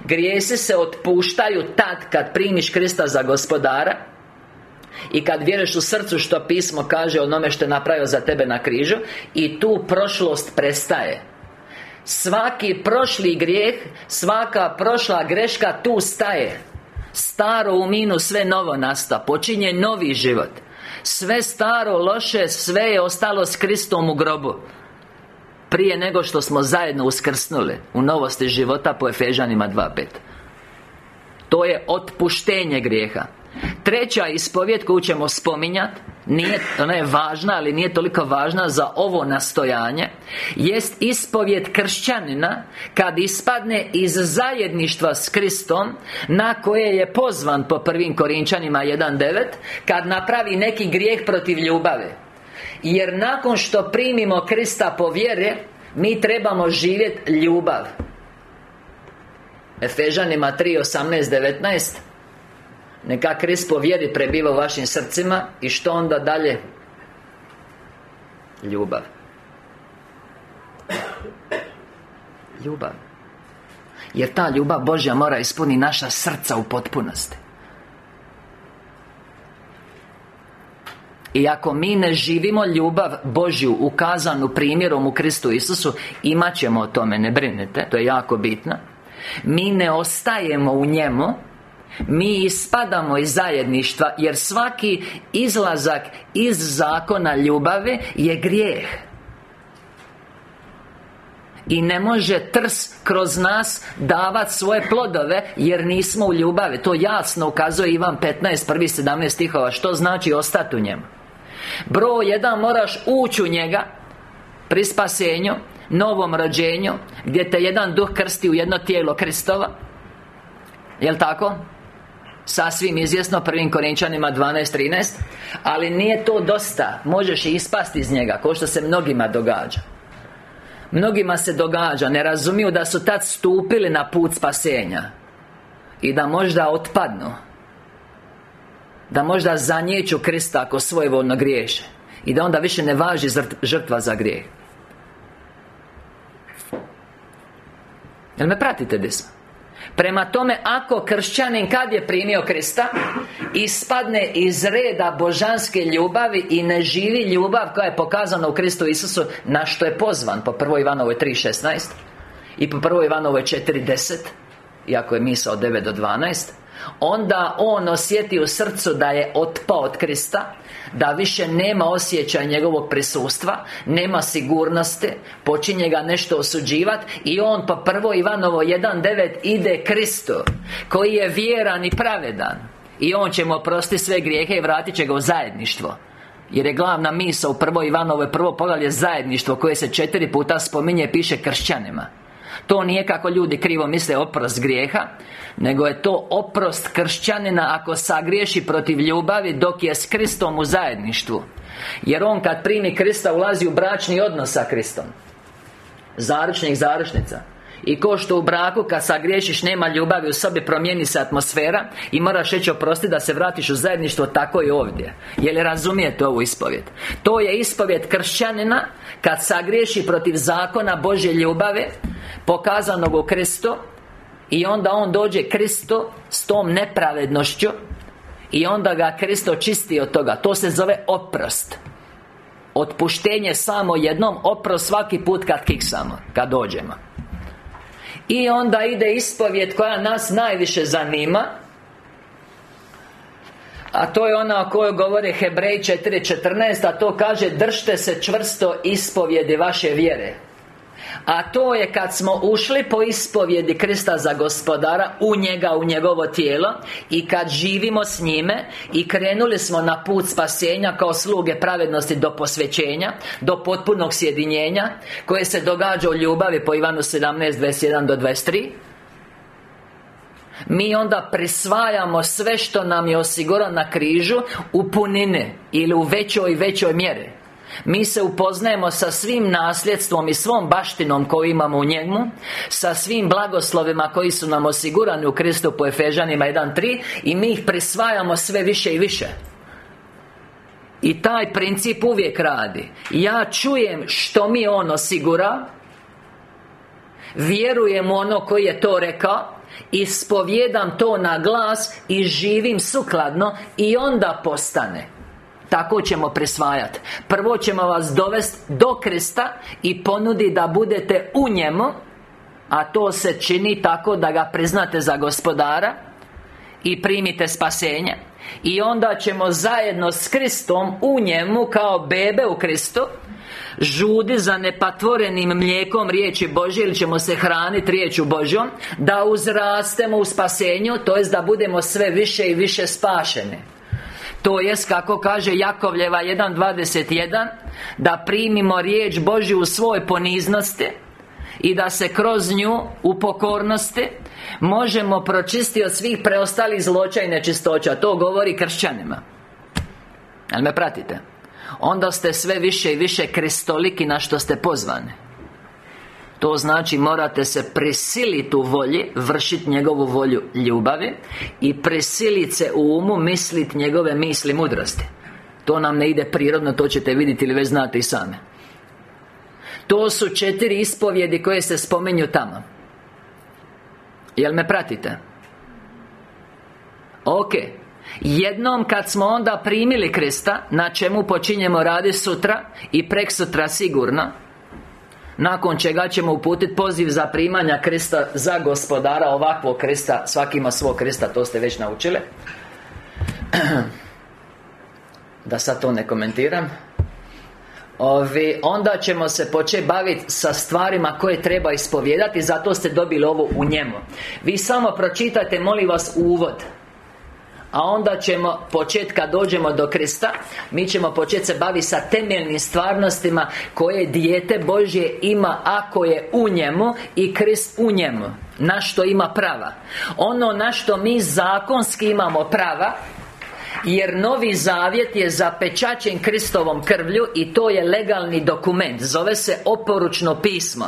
Speaker 1: Grijesi se otpuštaju tad kad primiš Krista za gospodara i kad vjeruješ u srcu što pismo kaže onome što je napravio za tebe na križu I tu prošlost prestaje. Svaki prošli grijeh Svaka prošla greška tu staje Staro u minu, sve novo nasta Počinje novi život. Sve staro, loše, sve je ostalo s Kristom u grobu. Prije nego što smo zajedno uskrsnuli U novosti života po Efežanima 2.5 To je otpuštenje grijeha Treća ispovjed koju ćemo spominjati nije, Ona je važna, ali nije toliko važna za ovo nastojanje Jest ispovjed kršćanina Kad ispadne iz zajedništva s Kristom Na koje je pozvan po prvim Korinčanima 1.9 Kad napravi neki grijeh protiv ljubave Jer nakon što primimo Krista po vjere Mi trebamo živjeti ljubav. Efežanima 3.18.19 neka Krist po vjeri prebiva u vašim srcima I što onda dalje? Ljubav. Ljubav. Jer ta ljubav Božja mora ispuni naša srca u potpunosti. I ako mi ne živimo ljubav Božju ukazanu primjerom u Kristu Isusu Imat ćemo o tome, ne brinite To je jako bitno Mi ne ostajemo u njemu mi ispadamo iz zajedništva Jer svaki izlazak iz zakona ljubave je grijeh. I ne može trs kroz nas davati svoje plodove Jer nismo u ljubavi. To jasno ukazuje Ivan 15, prvi 17 stihova. Što znači ostati u njemu? Broj jedan moraš ući u njega Pri spasenju Novom rođenju Gdje te jedan duh krsti u jedno tijelo Kristova. Jel' tako? Sasvim izvjesno prvim Korinčanima 12.13 Ali nije to dosta. Možeš i ispasti iz njega Ko što se mnogima događa. Mnogima se događa Ne razumiju da su tad stupili na put spasenja I da možda otpadnu Da možda zanjeću Krista ako svojevoljno griješe I da onda više ne važi žrtva za grijeh. Jel me pratite gdje Prema tome, ako kršćanin kad je primio Krista Ispadne iz reda božanske ljubavi I ne živi ljubav koja je pokazana u Kristu Isusu Na što je pozvan Po 1. Ivanovoj 3.16 I po 1. Ivanovoj 4.10 Iako je misao 9 do 12 Onda on osjeti u srcu da je otpao od Krista Da više nema osjećaja njegovog prisustva Nema sigurnosti Počinje ga nešto osuđivati I on po prvo Ivanovo 1.9 ide Kristu Koji je vjeran i pravedan. I on će mu oprostiti sve grijehe i vratit će ga u zajedništvo. Jer je glavna misa u prvo Ivanovoj prvo poglavlje zajedništvo koje se četiri puta spominje piše kršćanima to nije kako ljudi krivo misle oprost grijeha Nego je to oprost kršćanina ako sagriješi protiv ljubavi dok je s Kristom u zajedništvu. Jer on kad primi Krista ulazi u bračni odnos sa Kristom. Zaručnik, zaručnica i ko što u braku kad sagriješiš nema ljubavi u sobi promijeni se atmosfera I moraš reći oprosti da se vratiš u zajedništvo tako i ovdje. Je li razumijete ovu ispovjed? To je ispovjed kršćanina Kad sagriješi protiv zakona Božje ljubave Pokazanog u Kristu I onda on dođe Kristo S tom nepravednošću I onda ga Kristo čisti od toga. To se zove oprost. Otpuštenje samo jednom Oprost svaki put kad kiksamo Kad dođemo i onda ide ispovjed koja nas najviše zanima a to je ona o kojoj govore Hebrej 4.14 A to kaže Držte se čvrsto ispovjedi vaše vjere a to je kad smo ušli po ispovjedi Krista za gospodara U njega, u njegovo tijelo I kad živimo s njime I krenuli smo na put spasenja Kao sluge pravednosti do posvećenja Do potpunog sjedinjenja Koje se događa u ljubavi po Ivanu 17, 21 do 23 mi onda prisvajamo sve što nam je osigurano na križu U punine Ili u većoj i većoj mjeri mi se upoznajemo sa svim nasljedstvom i svom baštinom koju imamo u njemu Sa svim blagoslovima koji su nam osigurani u Kristu po Efežanima 1.3 I mi ih prisvajamo sve više i više. I taj princip uvijek radi. Ja čujem što mi On osigura Vjerujem u ono koji je to rekao Ispovjedam to na glas I živim sukladno I onda postane tako ćemo presvajati Prvo ćemo vas dovesti do kresta I ponudi da budete u njemu A to se čini tako da ga priznate za gospodara I primite spasenje. I onda ćemo zajedno s Kristom u njemu kao bebe u Kristu Žudi za nepatvorenim mlijekom riječi Božje Ili ćemo se hraniti riječu Božjom Da uzrastemo u spasenju To jest da budemo sve više i više spašeni to jest, kako kaže Jakovljeva 1.21 Da primimo riječ Božju u svoj poniznosti I da se kroz nju, u pokornosti Možemo pročistiti od svih preostalih zloča i nečistoća. To govori kršćanima. Jel me pratite? Onda ste sve više i više kristoliki na što ste pozvani to znači morate se prisiliti u volji Vršiti njegovu volju ljubavi I prisiliti se u umu Misliti njegove misli mudrosti. To nam ne ide prirodno To ćete vidjeti ili već znate i same To su četiri ispovjedi koje se spomenju tamo. Jel me pratite? Ok. Jednom kad smo onda primili Krista Na čemu počinjemo radi sutra I prek sutra sigurno nakon čega ćemo uputiti poziv za primanja Krista Za gospodara ovakvog Krista Svaki ima svog Krista, to ste već naučili. Da sad to ne komentiram. Ovi, onda ćemo se početi baviti sa stvarima koje treba ispovijedati Zato ste dobili ovo u njemu. Vi samo pročitajte, molim vas, uvod a onda ćemo početi kad dođemo do Krista Mi ćemo početi se baviti sa temeljnim stvarnostima Koje dijete Božje ima ako je u njemu I Krist u njemu Na što ima prava. Ono na što mi zakonski imamo prava jer Novi Zavjet je zapečaćen Kristovom krvlju I to je legalni dokument. Zove se oporučno pismo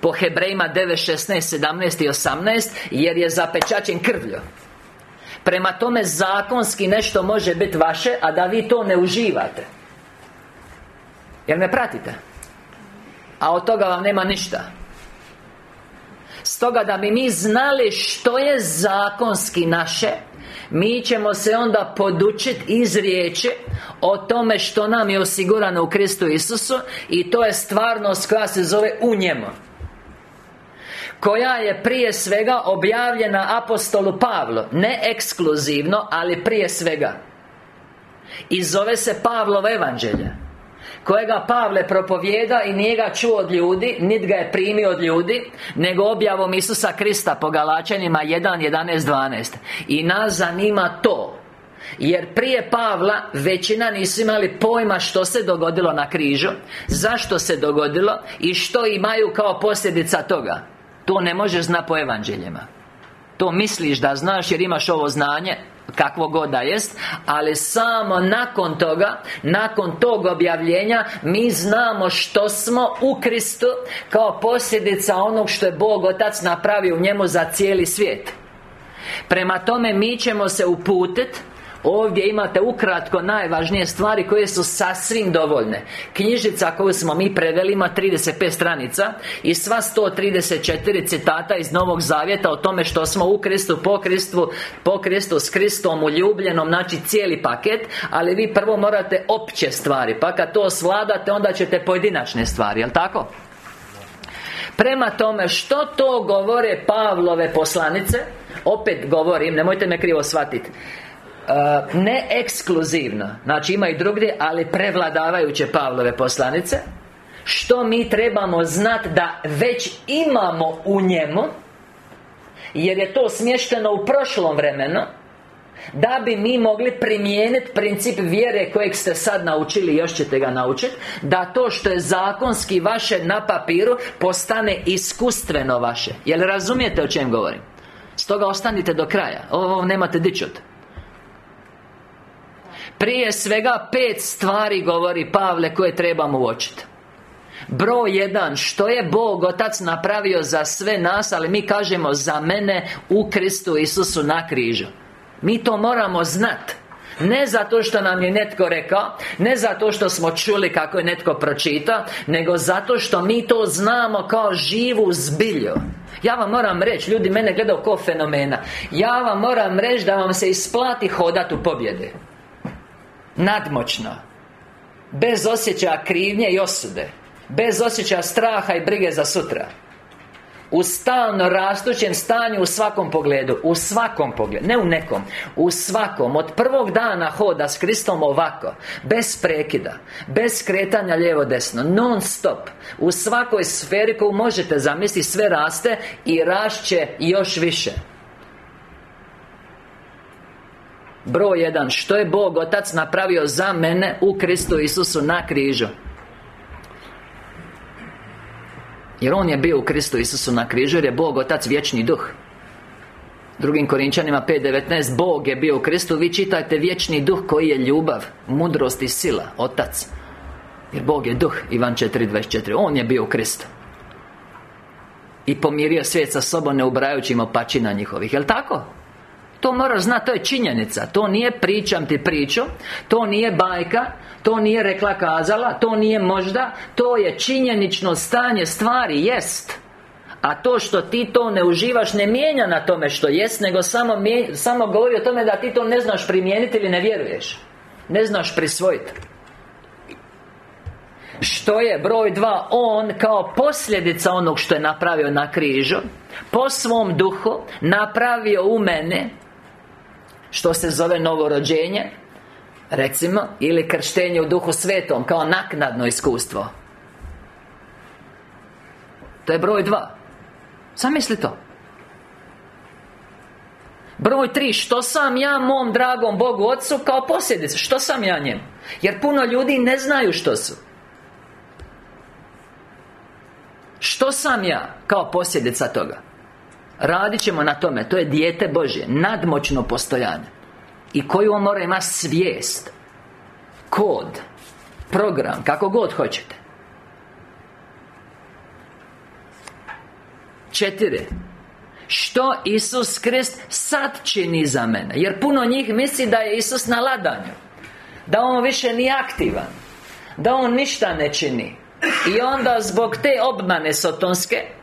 Speaker 1: Po Hebrejima 9, 16, 17 i 18 Jer je zapečaćen krvlju Prema tome zakonski nešto može biti vaše A da vi to ne uživate. Jer me pratite? A od toga vam nema ništa. Stoga da bi mi znali što je zakonski naše mi ćemo se onda podučiti iz riječi O tome što nam je osigurano u Kristu Isusu I to je stvarnost koja se zove u njemu koja je prije svega objavljena apostolu Pavlu. Ne ekskluzivno, ali prije svega. I zove se Pavlov evanđelje Kojega Pavle propovjeda i nije ga čuo od ljudi Nit ga je primio od ljudi Nego objavom Isusa Krista po Galačanima 1, 11, 12 I nas zanima to jer prije Pavla većina nisu imali pojma što se dogodilo na križu Zašto se dogodilo I što imaju kao posljedica toga To ne možeš zna po evanđeljima. To misliš da znaš jer imaš ovo znanje kakvo god da jest ali samo nakon toga nakon tog objavljenja mi znamo što smo u Kristu kao posljedica onog što je Bog Otac napravio u njemu za cijeli svijet. Prema tome mi ćemo se uputiti Ovdje imate ukratko najvažnije stvari koje su sasvim dovoljne. Knjižica koju smo mi preveli ima 35 stranica I sva 134 citata iz Novog Zavjeta o tome što smo u Kristu, po Kristu, po Kristu, s Kristom, uljubljenom Znači cijeli paket Ali vi prvo morate opće stvari Pa kad to svladate onda ćete pojedinačne stvari, jel tako? Prema tome, što to govore Pavlove poslanice? Opet govorim, nemojte me krivo shvatiti ne ekskluzivno. Znači ima i drugdje, ali prevladavajuće Pavlove poslanice. Što mi trebamo znati da već imamo u njemu Jer je to smješteno u prošlom vremenu da bi mi mogli primijeniti princip vjere kojeg ste sad naučili još ćete ga naučiti Da to što je zakonski vaše na papiru Postane iskustveno vaše. Jel razumijete o čem govorim? Stoga ostanite do kraja. Ovo nemate dičut prije svega pet stvari govori Pavle koje trebamo uočiti. Broj jedan Što je Bog Otac napravio za sve nas Ali mi kažemo za mene U Kristu Isusu na križu. Mi to moramo znati ne zato što nam je netko rekao Ne zato što smo čuli kako je netko pročitao Nego zato što mi to znamo kao živu zbilju. Ja vam moram reći, ljudi mene gledaju kao fenomena. Ja vam moram reći da vam se isplati hodati u pobjede Nadmoćno Bez osjećaja krivnje i osude Bez osjećaja straha i brige za sutra u stalno rastućem stanju u svakom pogledu U svakom pogledu, ne u nekom U svakom, od prvog dana hoda s Kristom ovako Bez prekida Bez kretanja lijevo-desno Non stop U svakoj sferi koju možete zamisliti sve raste I rašće još više Broj jedan Što je Bog Otac napravio za mene U Kristu Isusu na križu? Jer On je bio u Kristu Isusu na križu Jer je Bog Otac vječni duh. Drugim Korinčanima 5.19 Bog je bio u Kristu. Vi čitajte vječni duh koji je ljubav Mudrost i sila Otac. Jer Bog je duh Ivan 4.24 On je bio u Kristu. I pomirio svijet sa sobom ne ubrajajući im opačina njihovih. Jel' tako? To moraš znati, to je činjenica. To nije pričam ti priču To nije bajka To nije rekla kazala To nije možda To je činjenično stanje stvari, jest. A to što ti to ne uživaš ne mijenja na tome što jest Nego samo, samo govori o tome da ti to ne znaš primijeniti ili ne vjeruješ. Ne znaš prisvojiti što je broj dva On kao posljedica onog što je napravio na križu Po svom duhu Napravio u mene što se zove novorođenje Recimo Ili krštenje u duhu svetom Kao naknadno iskustvo. To je broj dva. Zamisli to. Broj tri, što sam ja mom dragom Bogu Otcu kao posljedica? Što sam ja njemu? Jer puno ljudi ne znaju što su. Što sam ja kao posljedica toga? Radit ćemo na tome, to je dijete Božje Nadmoćno postojanje. I koju on mora imati svijest Kod Program, kako god hoćete. Četiri. Što Isus Krist sad čini za mene? Jer puno njih misli da je Isus na ladanju Da On više nije aktivan Da On ništa ne čini. I onda zbog te obmane sotonske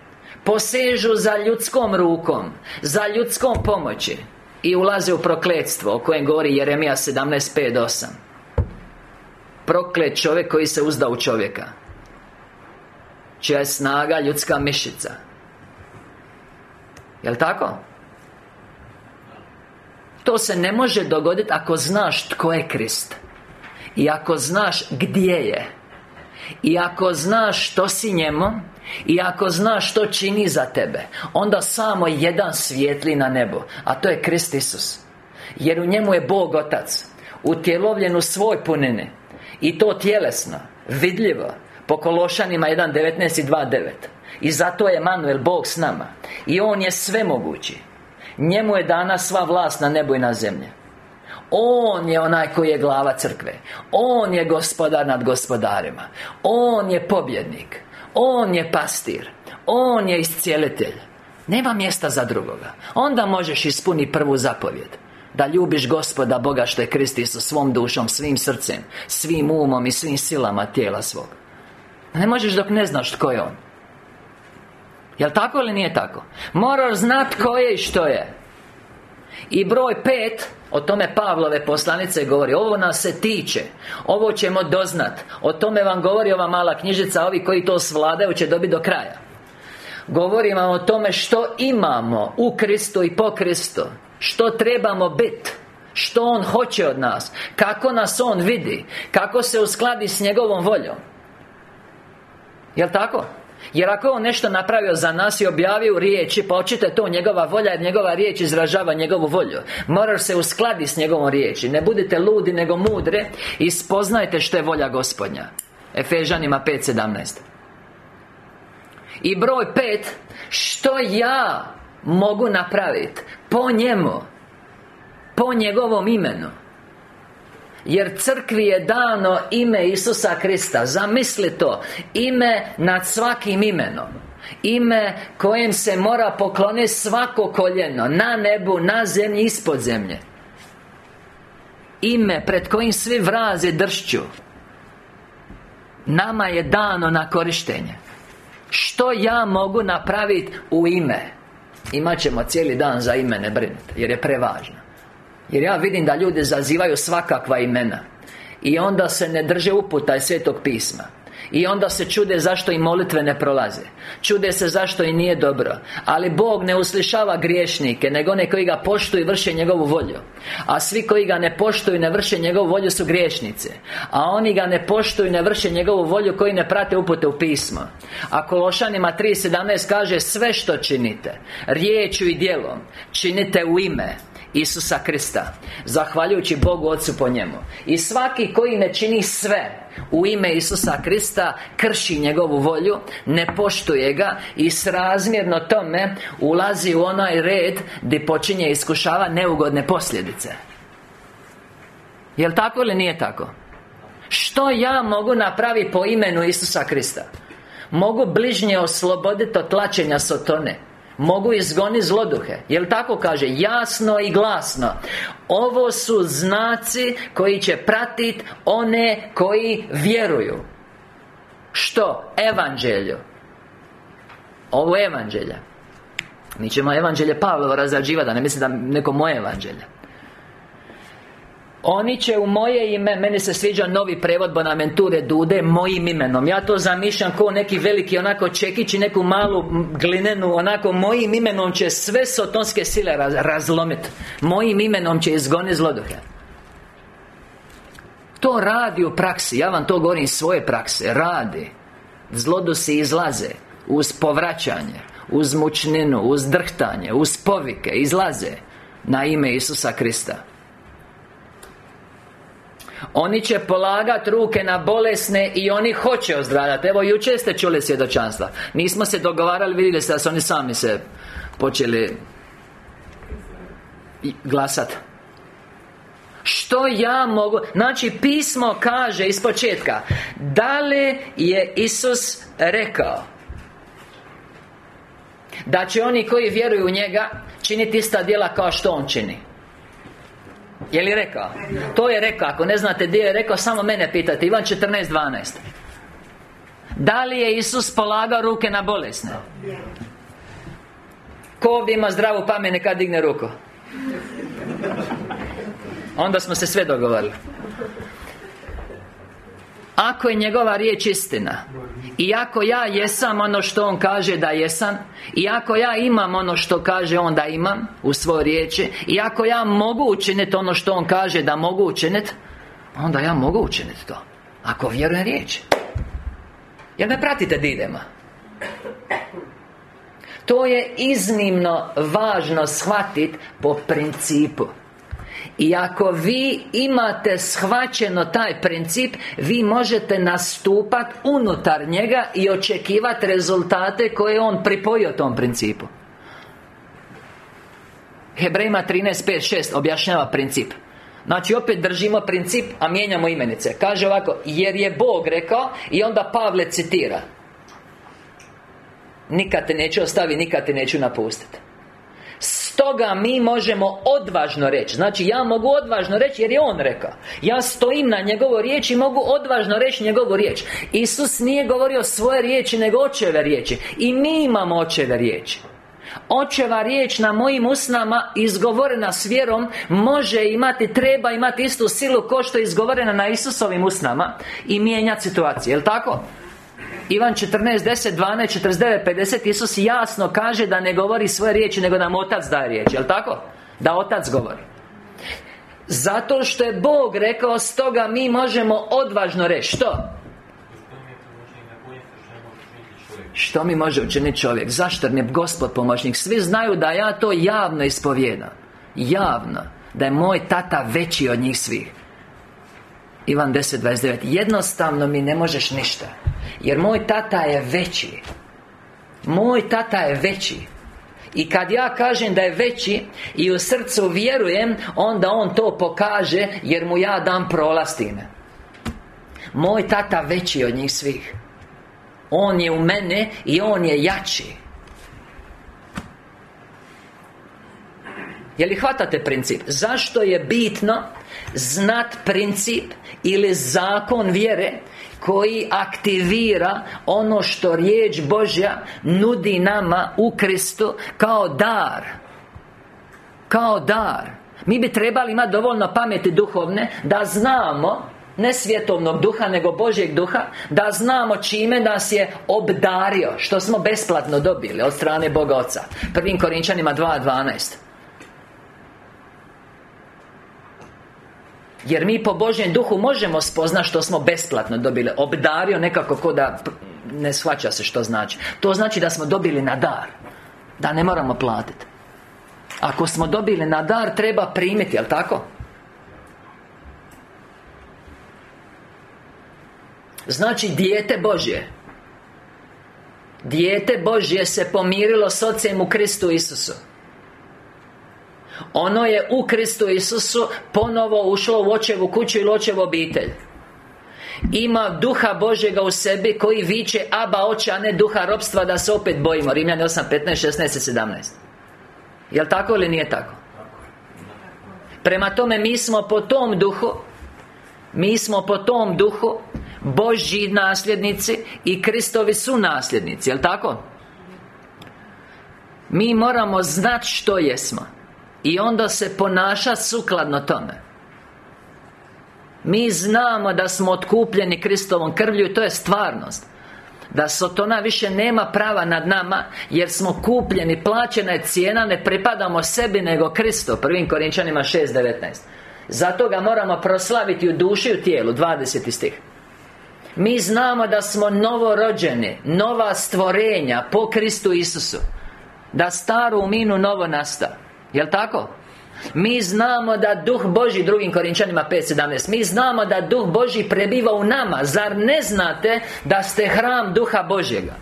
Speaker 1: Posežu za ljudskom rukom Za ljudskom pomoći I ulaze u prokletstvo O kojem govori Jeremija 17.5.8 Proklet čovjek koji se uzda u čovjeka Čija je snaga ljudska mišica Jel' tako? To se ne može dogoditi ako znaš tko je Krist I ako znaš gdje je I ako znaš što si njemu I ako znaš što čini za tebe Onda samo jedan svijetli na nebo A to je Krist Isus. Jer u njemu je Bog Otac Utjelovljen u svoj punini. I to tjelesno Vidljivo Po Kološanima 1.19 i 2.9 i zato je Manuel Bog s nama. I On je svemogući. Njemu je dana sva vlast na nebu i na zemlji. On je onaj koji je glava crkve. On je gospodar nad gospodarima. On je pobjednik On je pastir. On je iscijelitelj. Nema mjesta za drugoga. Onda možeš ispuniti prvu zapovjed. Da ljubiš gospoda Boga što je Kristi sa svom dušom, svim srcem Svim umom i svim silama tijela svog. Ne možeš dok ne znaš tko je On. Jel tako ili nije tako? Moraš znat ko je i što je I broj pet O tome Pavlove poslanice govori Ovo nas se tiče Ovo ćemo doznat O tome vam govori ova mala knjižica Ovi koji to svladaju će dobiti do kraja Govori vam o tome što imamo U Kristu i po Kristu Što trebamo biti Što On hoće od nas Kako nas On vidi Kako se uskladi s njegovom voljom Jel' tako? Jer ako je On nešto napravio za nas i objavio riječi Pa očito to njegova volja Jer njegova riječ izražava njegovu volju. Moraš se uskladi s njegovom riječi. Ne budite ludi nego mudre I spoznajte što je volja gospodnja. Efežanima 5.17 I broj pet Što ja mogu napraviti Po njemu Po njegovom imenu jer crkvi je dano ime Isusa Krista. Zamisli to. Ime nad svakim imenom. Ime kojem se mora pokloniti svako koljeno Na nebu, na zemlji, ispod zemlje. Ime pred kojim svi vraze dršću. Nama je dano na korištenje. Što ja mogu napraviti u ime? Imaćemo cijeli dan za ime, ne brinite Jer je prevažno jer ja vidim da ljudi zazivaju svakakva imena. I onda se ne drže uputa iz Svetog pisma. I onda se čude zašto i molitve ne prolaze. Čude se zašto i nije dobro. Ali Bog ne uslišava griješnike Nego one koji ga poštuju i vrše njegovu volju. A svi koji ga ne poštuju i ne vrše njegovu volju su griješnice. A oni ga ne poštuju i ne vrše njegovu volju Koji ne prate upute u pismo. A Kološanima 3.17 kaže Sve što činite Riječu i djelom Činite u ime Isusa Krista Zahvaljujući Bogu Otcu po njemu I svaki koji ne čini sve U ime Isusa Krista Krši njegovu volju Ne poštuje ga I srazmjerno tome Ulazi u onaj red Gdje počinje iskušava neugodne posljedice Jel' tako ili nije tako? Što ja mogu napraviti po imenu Isusa Krista? Mogu bližnje osloboditi od tlačenja sotone Mogu izgoni zloduhe. Jel tako kaže? Jasno i glasno. Ovo su znaci koji će pratiti one koji vjeruju. Što? Evanđelju. Ovo je evanđelja Mi ćemo evanđelje Pavlova razrađivati Da ne mislim da neko moje evanđelje oni će u moje ime, meni se sviđa novi prevod Bonaventure Dude Mojim imenom. Ja to zamišljam kao neki veliki onako čekić i neku malu glinenu Onako mojim imenom će sve sotonske sile raz, razlomiti Mojim imenom će izgoniti zloduhe To radi u praksi Ja vam to govorim svoje prakse Radi. Zlodusi izlaze Uz povraćanje Uz mučninu Uz drhtanje Uz povike Izlaze Na ime Isusa Krista oni će polagati ruke na bolesne i oni hoće ozdravljati. Evo, jučer ste čuli svjedočanstva. Nismo se dogovarali, vidjeli ste da su oni sami se počeli glasat. Što ja mogu? Znači pismo kaže iz početka Da li je Isus rekao Da će oni koji vjeruju u njega Činiti ista djela kao što on čini je li rekao? To je rekao, ako ne znate gdje je rekao Samo mene pitate, Ivan 14.12 Da li je Isus polagao ruke na bolesne? Ko ovdje ima zdravu pamet, neka digne ruku. Onda smo se sve dogovorili Ako je njegova riječ istina I ako ja jesam ono što on kaže da jesam I ako ja imam ono što kaže on da imam U svojoj riječi I ako ja mogu učiniti ono što on kaže da mogu učiniti Onda ja mogu učiniti to Ako vjerujem riječi. Jel me pratite didema? To je iznimno važno shvatiti po principu i ako vi imate shvaćeno taj princip Vi možete nastupati unutar njega I očekivati rezultate koje on pripojio tom principu. Hebrejima 13.5.6 objašnjava princip. Znači opet držimo princip, a mijenjamo imenice. Kaže ovako, jer je Bog rekao I onda Pavle citira. Nikad te neću ostaviti, nikad te neću napustiti Stoga mi možemo odvažno reći. Znači ja mogu odvažno reći jer je On rekao. Ja stojim na njegovo riječ i mogu odvažno reći njegovu riječ. Isus nije govorio svoje riječi nego očeve riječi. I mi imamo očeve riječi. Očeva riječ na mojim usnama izgovorena s vjerom Može imati, treba imati istu silu ko što je izgovorena na Isusovim usnama I mijenjati situaciju, jel tako? Ivan 14, 10, 12, 49, 50 Isus jasno kaže da ne govori svoje riječi Nego nam Otac daje riječ, jel tako? Da Otac govori Zato što je Bog rekao Stoga mi možemo odvažno reći Što? Što mi može učiniti čovjek? Zašto ne Gospod pomoćnik? Svi znaju da ja to javno ispovijedam Javno Da je moj tata veći od njih svih Ivan 10.29 Jednostavno mi ne možeš ništa Jer moj tata je veći. Moj tata je veći. I kad ja kažem da je veći I u srcu vjerujem Onda on to pokaže Jer mu ja dam prolastine Moj tata veći od njih svih. On je u mene I on je jači. Je li hvatate princip? Zašto je bitno znat princip ili zakon vjere koji aktivira ono što riječ Božja nudi nama u Kristu kao dar. Kao dar. Mi bi trebali imati dovoljno pameti duhovne da znamo ne svjetovnog duha, nego Božjeg duha Da znamo čime nas je obdario Što smo besplatno dobili od strane Boga Oca Prvim Korinčanima 2.12 Jer mi po Božjem duhu možemo spoznati što smo besplatno dobili. Obdario nekako ko da ne shvaća se što znači. To znači da smo dobili na dar Da ne moramo platiti Ako smo dobili na dar, treba primiti, jel tako? Znači, dijete Božje. Dijete Božje se pomirilo s Ocem u Kristu Isusu ono je u Kristu Isusu Ponovo ušlo u očevu kuću ili očevu obitelj ima duha Božjega u sebi koji viče Aba oče, a ne duha robstva da se opet bojimo Rimljani 8, 15, 16 i 17 Jel tako ili nije tako? Prema tome mi smo po tom duhu Mi smo po tom duhu Božji nasljednici I Kristovi su nasljednici, jel tako? Mi moramo znati što jesmo i onda se ponaša sukladno tome. Mi znamo da smo otkupljeni Kristovom krvlju i to je stvarnost. Da Sotona više nema prava nad nama Jer smo kupljeni, plaćena je cijena Ne pripadamo sebi nego Kristo Prvim Korinčanima 6.19 Zato ga moramo proslaviti u duši i u tijelu 20. stih. Mi znamo da smo novorođeni Nova stvorenja Po Kristu Isusu. Da staru minu novo nasta Jel' tako? Mi znamo da Duh Boži Drugim Korinčanima 5.17 Mi znamo da Duh Boži prebiva u nama Zar ne znate da ste hram Duha Božjega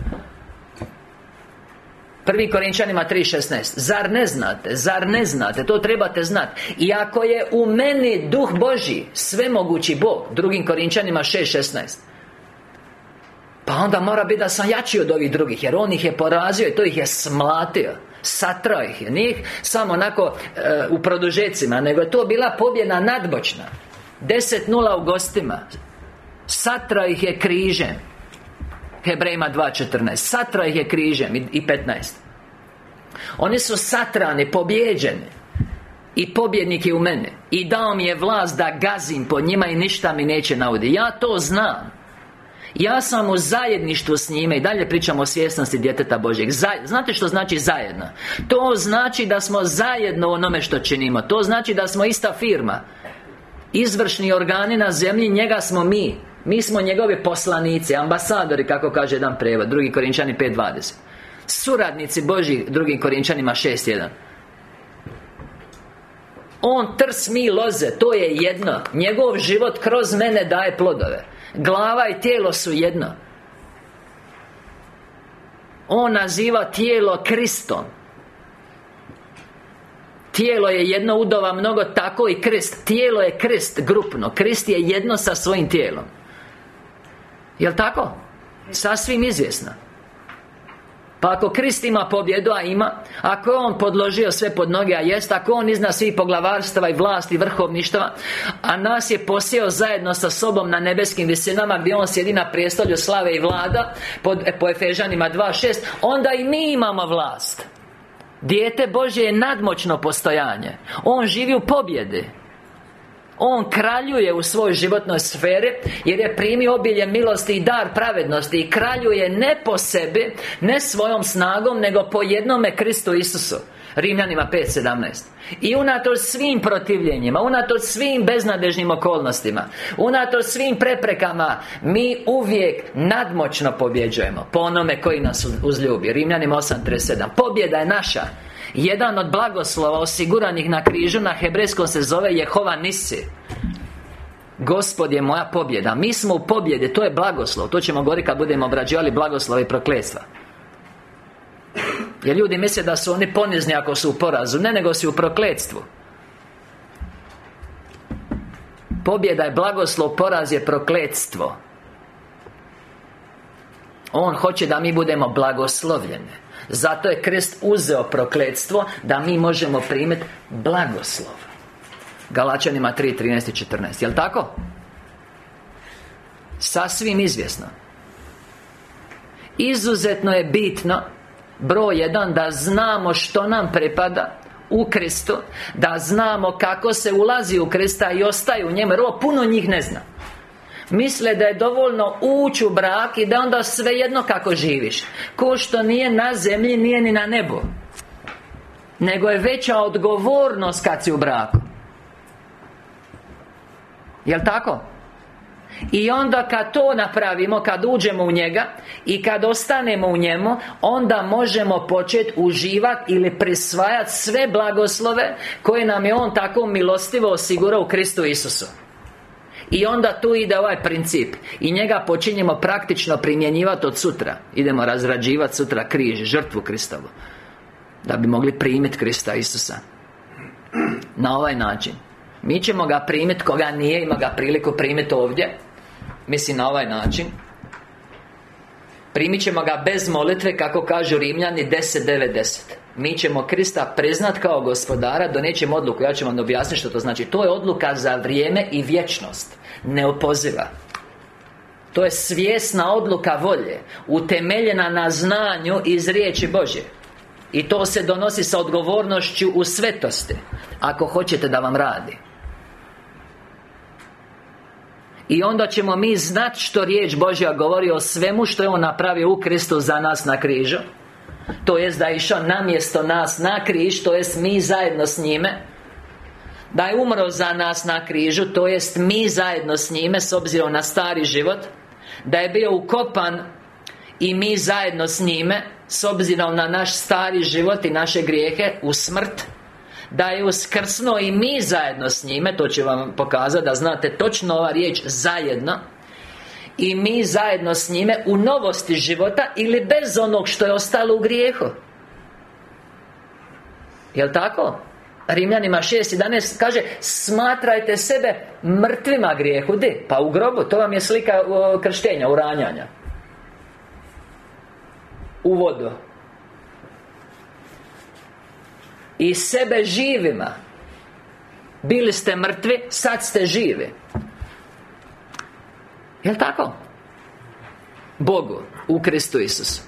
Speaker 1: Prvi Korinčanima 3.16 Zar ne znate? Zar ne znate? To trebate znati I ako je u meni Duh Boži Svemogući Bog Drugim Korinčanima 6.16 Pa onda mora biti da sam jači od ovih drugih Jer On ih je porazio i to ih je smlatio Satrao ih je Nije samo onako e, u produžecima Nego je to bila pobjena nadbočna. 10-0 u gostima. Satrao ih je križem. Hebrejima 2.14 Satra ih je križem i 15 Oni su satrani, pobjeđeni. I pobjednik je u mene. I dao mi je vlast da gazim po njima i ništa mi neće naudi Ja to znam ja sam u zajedništvu s njime I dalje pričamo o svjesnosti djeteta Božjeg. Znate što znači zajedno? To znači da smo zajedno u onome što činimo. To znači da smo ista firma. Izvršni organi na zemlji, njega smo mi. Mi smo njegove poslanici, ambasadori, kako kaže jedan prevod Drugi Korinčani 5.20 Suradnici Boži, drugim Korinčanima 6.1 On trs mi loze, to je jedno. Njegov život kroz mene daje plodove Glava i tijelo su jedno. On naziva tijelo Kristom. Tijelo je jedno udova mnogo tako i krist Tijelo je krist grupno. Krist je jedno sa svojim tijelom. Jel' tako? Sasvim izvjesno pa ako Krist ima pobjedu, a ima Ako je On podložio sve pod noge, a jest Ako On izna svih poglavarstva i vlasti vrhovništva A nas je posjeo zajedno sa sobom na nebeskim visinama Gdje On sjedi na prijestolju slave i vlada pod, Po Efežanima 2.6 Onda i mi imamo vlast. Dijete Božje je nadmoćno postojanje. On živi u pobjedi on kraljuje u svojoj životnoj sferi Jer je primio obilje milosti i dar pravednosti I kraljuje ne po sebi Ne svojom snagom Nego po jednome Kristu Isusu. Rimljanima 5.17 I unatoč svim protivljenjima Unatoč svim beznadežnim okolnostima Unatoč svim preprekama Mi uvijek nadmoćno pobjeđujemo Po onome koji nas uzljubi. Rimljanima 8.37 Pobjeda je naša jedan od blagoslova osiguranih na križu na hebrejskom se zove Jehova Nisi. Gospod je moja pobjeda. Mi smo u pobjedi, to je blagoslov. To ćemo govoriti kad budemo obrađivali blagoslove i prokletstva. Jer ljudi misle da su oni ponizni ako su u porazu. Ne, nego su u prokletstvu. Pobjeda je blagoslov, poraz je prokletstvo. On hoće da mi budemo blagoslovljeni zato je krest uzeo prokletstvo Da mi možemo primiti blagoslov. Galačanima 3, 13 i 14 Jel' tako? Sasvim izvjesno. Izuzetno je bitno Broj jedan Da znamo što nam prepada u Kristu Da znamo kako se ulazi u Krista i ostaje u njemu Jer ovo puno njih ne zna Misle da je dovoljno ući u brak i da onda svejedno kako živiš. Ko što nije na zemlji, nije ni na nebu. Nego je veća odgovornost kad si u braku. Jel' tako? I onda kad to napravimo, kad uđemo u njega I kad ostanemo u njemu Onda možemo početi uživati ili prisvajati sve blagoslove Koje nam je On tako milostivo osigurao u Kristu Isusu i onda tu ide ovaj princip. I njega počinjemo praktično primjenjivati od sutra. Idemo razrađivati sutra križ, žrtvu Kristovu Da bi mogli primiti Krista Isusa. Na ovaj način. Mi ćemo ga primiti koga nije Ima ga priliku primiti ovdje. Mislim na ovaj način. Primit ćemo ga bez molitve Kako kažu Rimljani 10.9.10 Mi ćemo Krista priznat kao gospodara Donećemo odluku Ja ću vam objasniti što to znači. To je odluka za vrijeme i vječnost. Neopoziva. To je svjesna odluka volje Utemeljena na znanju iz riječi Božje. I to se donosi sa odgovornošću u svetosti Ako hoćete da vam radi. I onda ćemo mi znati što riječ Božja govori o svemu što je On napravio u Kristu za nas na križu To jest da je išao namjesto nas na križ To jest mi zajedno s njime. Da je umro za nas na križu To jest mi zajedno s njime S obzirom na stari život. Da je bio ukopan I mi zajedno s njime S obzirom na naš stari život i naše grijehe U smrt. Da je uskrsno i mi zajedno s njime To će vam pokazati da znate točno ova riječ zajedno I mi zajedno s njime u novosti života Ili bez onog što je ostalo u grijehu. Jel' tako? Rimljanima 6.11 kaže Smatrajte sebe mrtvima grijehu Di? Pa u grobu, to vam je slika krštenja, uranjanja. U vodu. I sebe živima. Bili ste mrtvi, sad ste živi Jel' tako? Bogu U Kristu Isusu.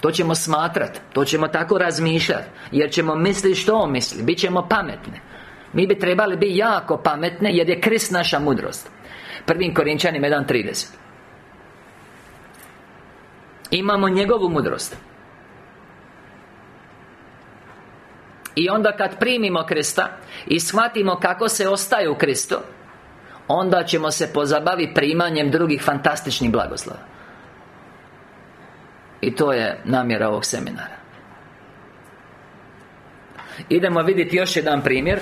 Speaker 1: To ćemo smatrati To ćemo tako razmišljati Jer ćemo misliti što on misli Bićemo pametni. Mi bi trebali biti jako pametne Jer je Krist naša mudrost. Prvim Korinčanim 1.30 Imamo njegovu mudrost. I onda kad primimo Krista I shvatimo kako se ostaje u Kristu Onda ćemo se pozabaviti primanjem drugih fantastičnih blagoslova. I to je namjera ovog seminara. Idemo vidjeti još jedan primjer.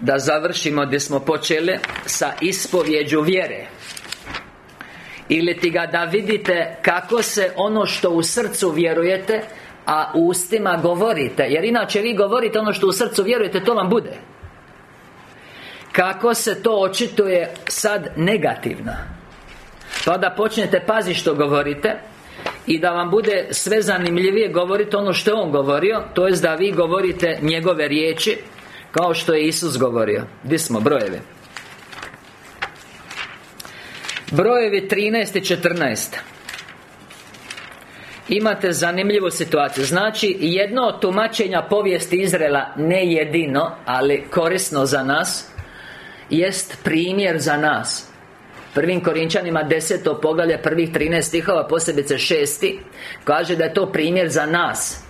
Speaker 1: Da završimo gdje smo počeli Sa ispovjeđu vjere. Ili ti ga da vidite kako se ono što u srcu vjerujete A ustima govorite. Jer inače vi govorite ono što u srcu vjerujete To vam bude Kako se to očituje sad negativno? Pa da počnete paziti što govorite i da vam bude sve zanimljivije govoriti ono što je On govorio To jest da vi govorite njegove riječi Kao što je Isus govorio. Gdje smo? Brojevi? Brojevi 13 i 14 Imate zanimljivu situaciju. Znači, jedno od tumačenja povijesti Izrela Ne jedino, ali korisno za nas Jest primjer za nas. Prvim Korinčanima deseto poglavlje prvih 13 stihova posebice šesti Kaže da je to primjer za nas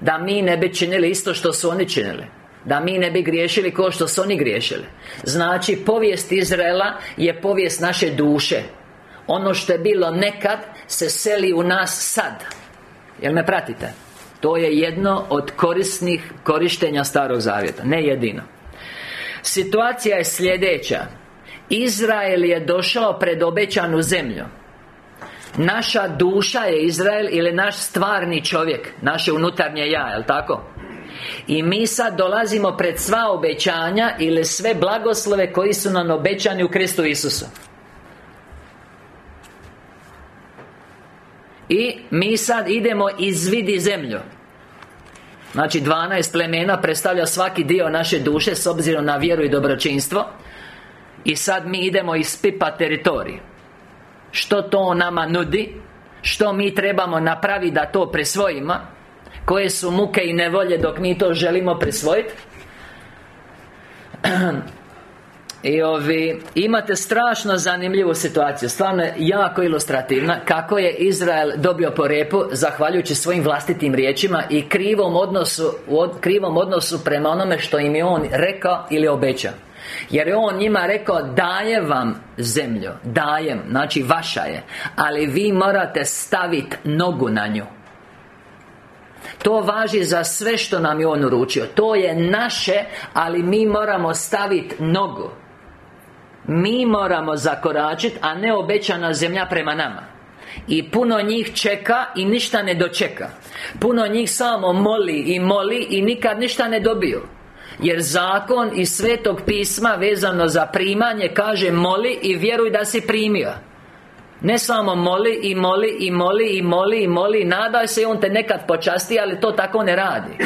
Speaker 1: Da mi ne bi činili isto što su oni činili da mi ne bi griješili kao što su oni griješili. Znači, povijest Izraela je povijest naše duše. Ono što je bilo nekad se seli u nas sad. Jel me pratite? To je jedno od korisnih korištenja Starog Zavjeta Ne jedino Situacija je sljedeća. Izrael je došao pred obećanu zemlju. Naša duša je Izrael ili naš stvarni čovjek Naše unutarnje ja, jel tako? I mi sad dolazimo pred sva obećanja Ili sve blagoslove koji su nam obećani u Kristu Isusu. I mi sad idemo izvidi zemlju Znači 12 plemena predstavlja svaki dio naše duše S obzirom na vjeru i dobročinstvo. I sad mi idemo ispipa teritorij. Što to nama nudi? Što mi trebamo napraviti da to presvojimo? Koje su muke i nevolje dok mi to želimo presvojiti I ovi, imate strašno zanimljivu situaciju Stvarno je jako ilustrativna Kako je Izrael dobio po repu Zahvaljujući svojim vlastitim riječima I krivom odnosu, krivom odnosu prema onome što im je on rekao ili obećao. Jer je On njima rekao Daje vam zemlju Dajem, znači vaša je Ali vi morate staviti nogu na nju. To važi za sve što nam je On uručio. To je naše, ali mi moramo staviti nogu Mi moramo zakoračiti, a ne obećana zemlja prema nama. I puno njih čeka i ništa ne dočeka. Puno njih samo moli i moli i nikad ništa ne dobiju. Jer zakon iz Svetog pisma vezano za primanje kaže moli i vjeruj da si primio. Ne samo moli i moli i moli i moli i moli Nadaj se on te nekad počasti, ali to tako ne radi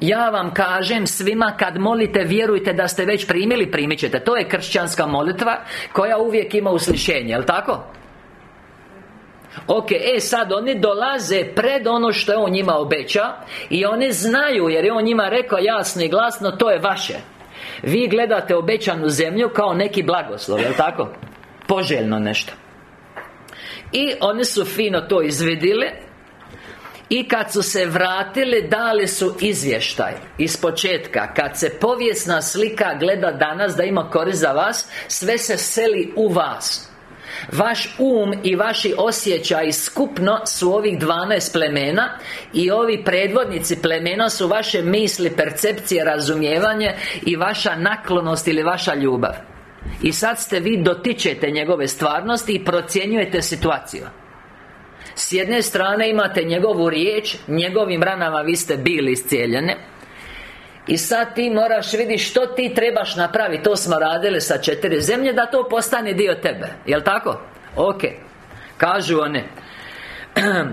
Speaker 1: Ja vam kažem svima kad molite vjerujte da ste već primili primit ćete To je kršćanska molitva koja uvijek ima uslišenje, jel tako? Ok, e sad oni dolaze pred ono što je on njima obeća I oni znaju jer je on njima rekao jasno i glasno To je vaše Vi gledate obećanu zemlju kao neki blagoslov, jel tako? Poželjno nešto I oni su fino to izvidili i kad su se vratili, dali su izvještaj Iz početka. Kad se povijesna slika gleda danas Da ima korist za vas Sve se seli u vas. Vaš um i vaši osjećaji skupno su ovih 12 plemena I ovi predvodnici plemena su vaše misli, percepcije, razumijevanje I vaša naklonost ili vaša ljubav. I sad ste vi dotičete njegove stvarnosti i procjenjujete situaciju S jedne strane imate njegovu riječ Njegovim ranama vi ste bili iscijeljene. I sad ti moraš vidjeti što ti trebaš napraviti. To smo radili sa četiri zemlje Da to postane dio tebe. Jel' tako? Ok. Kažu one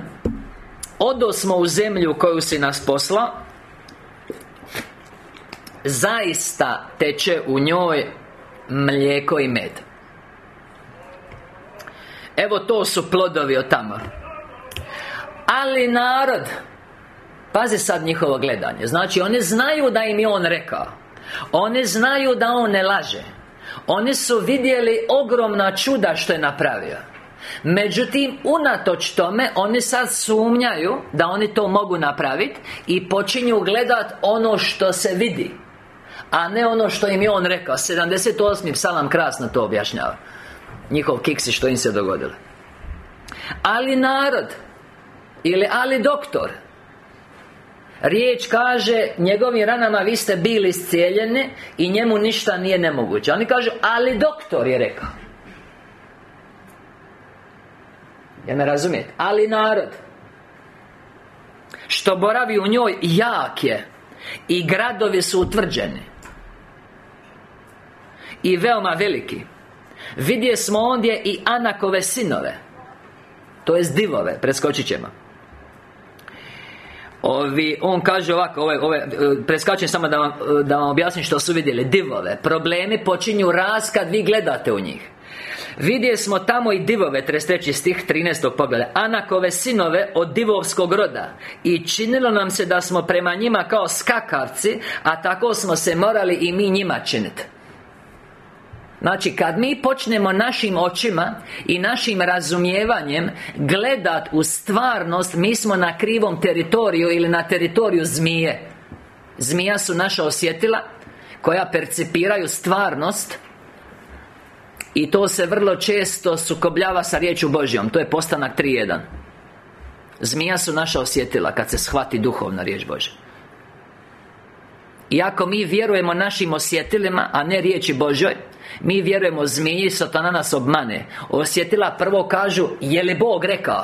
Speaker 1: Odo smo u zemlju koju si nas poslao Zaista teče u njoj mlijeko i med. Evo to su plodovi od tamo Ali narod Pazi sad njihovo gledanje Znači, oni znaju da im je On rekao Oni znaju da On ne laže Oni su vidjeli ogromna čuda što je napravio Međutim, unatoč tome Oni sad sumnjaju Da oni to mogu napraviti I počinju gledat ono što se vidi A ne ono što im je On rekao 78. psalam krasno to objašnjava Njihov kiksi što im se dogodilo Ali narod Ili ali doktor? Riječ kaže Njegovim ranama vi ste bili iscijeljeni I njemu ništa nije nemoguće. Oni kažu Ali doktor je rekao. Ja me razumijete? Ali narod Što boravi u njoj jak je. I gradovi su utvrđeni. I veoma veliki. Vidje smo ondje i Anakove sinove. To jest divove, preskočit ćemo Ovi, on kaže ovako, ove, ove, preskačem samo da vam, da vam objasnim što su vidjeli Divove Problemi počinju raz kad vi gledate u njih Vidjeli smo tamo i divove 33. stih 13. pogleda Anakove sinove od divovskog roda I činilo nam se da smo prema njima kao skakavci A tako smo se morali i mi njima činiti Znači, kad mi počnemo našim očima I našim razumijevanjem Gledat u stvarnost Mi smo na krivom teritoriju Ili na teritoriju zmije. Zmija su naša osjetila Koja percipiraju stvarnost I to se vrlo često sukobljava sa riječu Božjom. To je postanak 3.1 Zmija su naša osjetila Kad se shvati duhovna riječ Božja Iako mi vjerujemo našim osjetilima A ne riječi Božoj mi vjerujemo zmiji, satana nas obmane. Osjetila prvo kažu, je li Bog rekao?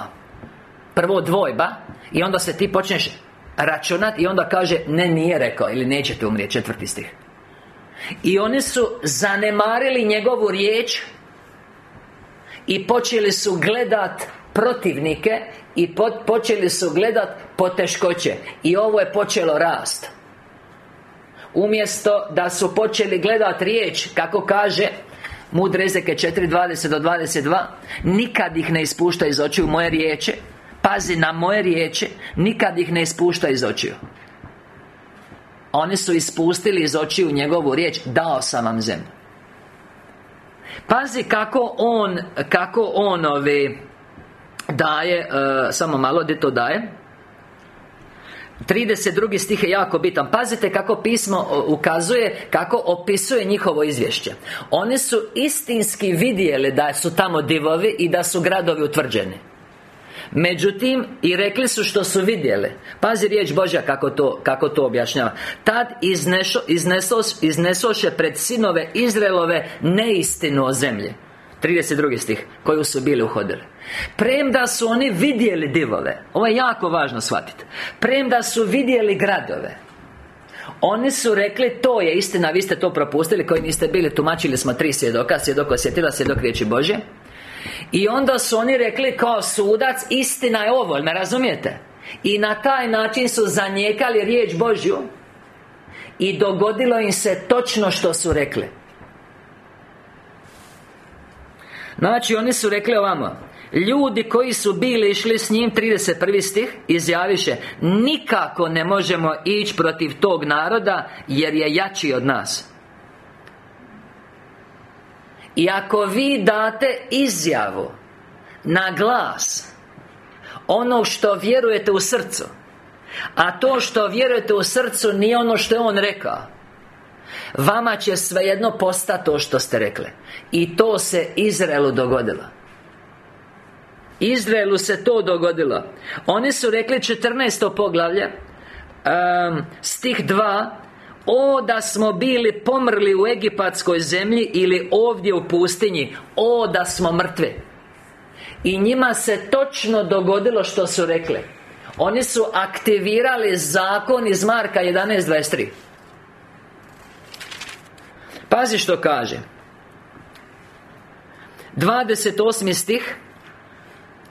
Speaker 1: Prvo dvojba I onda se ti počneš računat I onda kaže, ne nije rekao Ili nećete umrijeti, četvrti stih. I oni su zanemarili njegovu riječ I počeli su gledat protivnike I počeli su gledat poteškoće. I ovo je počelo rast Umjesto da su počeli gledati riječ Kako kaže Mudre Ezeke 4.20 do 22 Nikad ih ne ispušta iz očiju moje riječi Pazi na moje riječi Nikad ih ne ispušta iz očiju. Oni su ispustili iz očiju njegovu riječ Dao sam vam zemlju. Pazi kako on Kako on ovi Daje uh, Samo malo gdje to daje 32. stih je jako bitan. Pazite kako pismo ukazuje Kako opisuje njihovo izvješće. Oni su istinski vidjeli da su tamo divovi I da su gradovi utvrđeni. Međutim, i rekli su što su vidjeli. Pazi riječ Božja kako to, kako to objašnjava. Tad iznešo, iznesoše pred sinove Izraelove neistinu o zemlji. 32. stih Koju su bili uhodili Premda su oni vidjeli divove Ovo je jako važno shvatiti Premda su vidjeli gradove oni su rekli, to je istina, vi ste to propustili Koji niste bili, tumačili smo tri svjedoka Svjedok osjetila, svjedok riječi Bože I onda su oni rekli kao sudac Istina je ovo, me razumijete? I na taj način su zanijekali riječ Božju I dogodilo im se točno što su rekli Znači, oni su rekli ovamo Ljudi koji su bili išli s njim 31. stih Izjaviše Nikako ne možemo ići protiv tog naroda Jer je jači od nas I ako vi date izjavu Na glas Ono što vjerujete u srcu A to što vjerujete u srcu Nije ono što je on rekao Vama će svejedno postati to što ste rekli I to se Izraelu dogodilo Izraelu se to dogodilo Oni su rekli 14. poglavlje um, Stih 2 O da smo bili pomrli u egipatskoj zemlji Ili ovdje u pustinji O da smo mrtvi I njima se točno dogodilo što su rekli Oni su aktivirali zakon iz Marka 11.23 Pazi što kaže 28. stih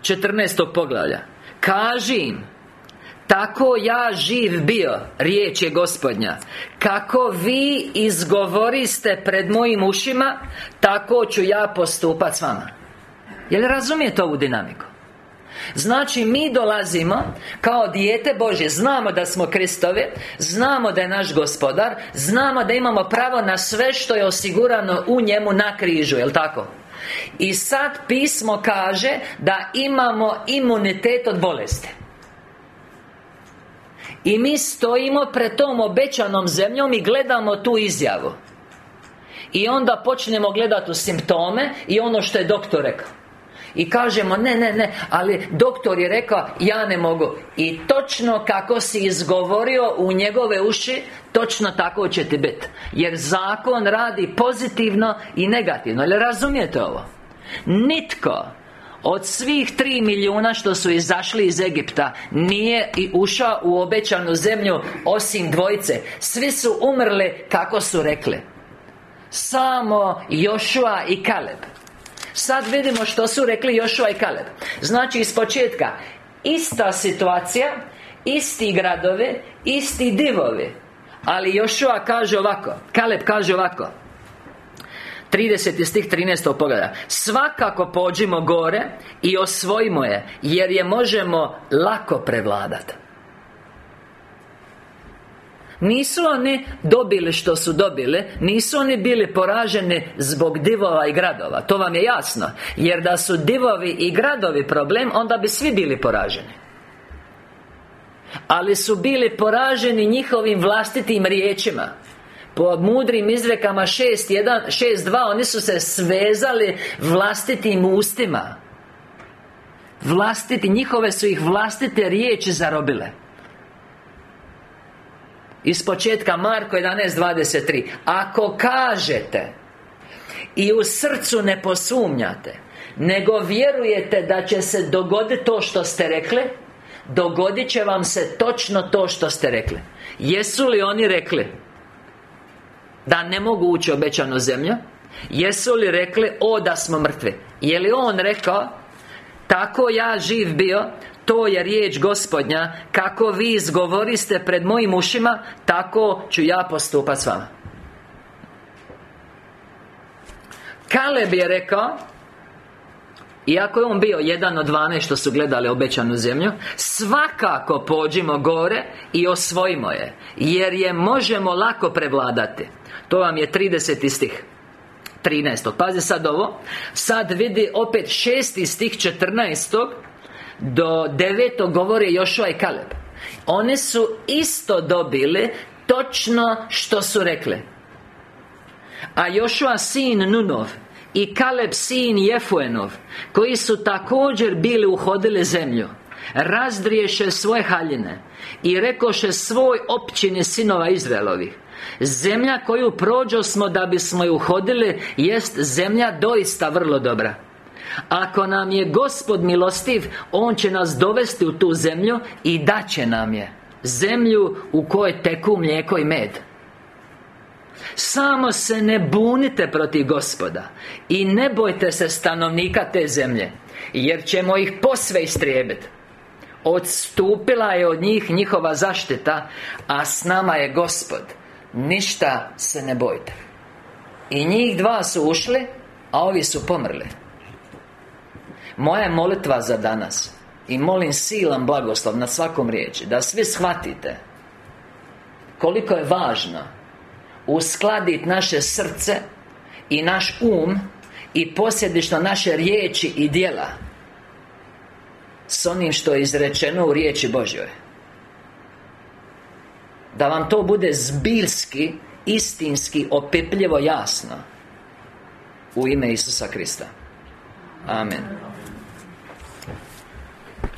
Speaker 1: 14. poglavlja Kaži im Tako ja živ bio Riječ je gospodnja Kako vi izgovoriste pred mojim ušima Tako ću ja postupat s vama Jel razumijete ovu dinamiku? Znači mi dolazimo kao dijete Božje Znamo da smo Kristove Znamo da je naš gospodar Znamo da imamo pravo na sve što je osigurano u njemu na križu Jel' tako? I sad pismo kaže da imamo imunitet od bolesti. I mi stojimo pred tom obećanom zemljom i gledamo tu izjavu. I onda počnemo gledati u simptome I ono što je doktor rekao i kažemo ne, ne, ne Ali doktor je rekao Ja ne mogu. I točno kako si izgovorio u njegove uši Točno tako će ti biti Jer zakon radi pozitivno i negativno. Ali razumijete ovo? Nitko od svih tri milijuna što su izašli iz Egipta Nije i ušao u obećanu zemlju Osim dvojice. Svi su umrli kako su rekli. Samo Jošua i Kaleb Sad vidimo što su rekli Jošua i Kaleb Znači iz početka Ista situacija Isti gradove Isti divovi Ali Jošua kaže ovako Kaleb kaže ovako 30. stih 13. pogleda Svakako pođimo gore I osvojimo je Jer je možemo lako prevladati nisu oni dobili što su dobili Nisu oni bili poraženi zbog divova i gradova To vam je jasno. Jer da su divovi i gradovi problem Onda bi svi bili poraženi. Ali su bili poraženi njihovim vlastitim riječima. Po mudrim izrekama 6.1, 6.2 Oni su se svezali vlastitim ustima. Vlastiti, njihove su ih vlastite riječi zarobile iz početka Marko 11.23 Ako kažete I u srcu ne posumnjate Nego vjerujete da će se dogoditi to što ste rekli Dogodit će vam se točno to što ste rekli. Jesu li oni rekli Da ne mogu ući obećanu zemlju? Jesu li rekli O da smo mrtvi? Je li on rekao Tako ja živ bio to je riječ gospodnja. Kako vi izgovoriste pred mojim ušima Tako ću ja postupati s vama. Kaleb je rekao iako je on bio jedan od dvanaest što su gledali obećanu zemlju Svakako pođimo gore i osvojimo je Jer je možemo lako prevladati. To vam je 30. stih. 13. Pazi sad ovo. Sad vidi opet šesti stih 14 do devetog govore Jošua i Kaleb. One su isto dobile Točno što su rekle. A Jošua sin Nunov I Kaleb sin Jefuenov Koji su također bili uhodili zemlju Razdriješe svoje haljine I rekoše svoj općini sinova Izraelovih Zemlja koju prođo smo da bismo ju uhodili Jest zemlja doista vrlo dobra ako nam je Gospod milostiv On će nas dovesti u tu zemlju I daće nam je. Zemlju u kojoj teku mlijeko i med. Samo se ne bunite protiv gospoda I ne bojte se stanovnika te zemlje Jer ćemo ih posve istrijebiti Odstupila je od njih njihova zaštita A s nama je gospod. Ništa se ne bojte. I njih dva su ušli A ovi su pomrli moja molitva za danas I molim silan blagoslov na svakom riječi Da svi shvatite Koliko je važno Uskladiti naše srce I naš um I posljedično naše riječi i djela S onim što je izrečeno u riječi Božjoj. Da vam to bude zbirski Istinski, opipljivo jasno U ime Isusa Krista. Amen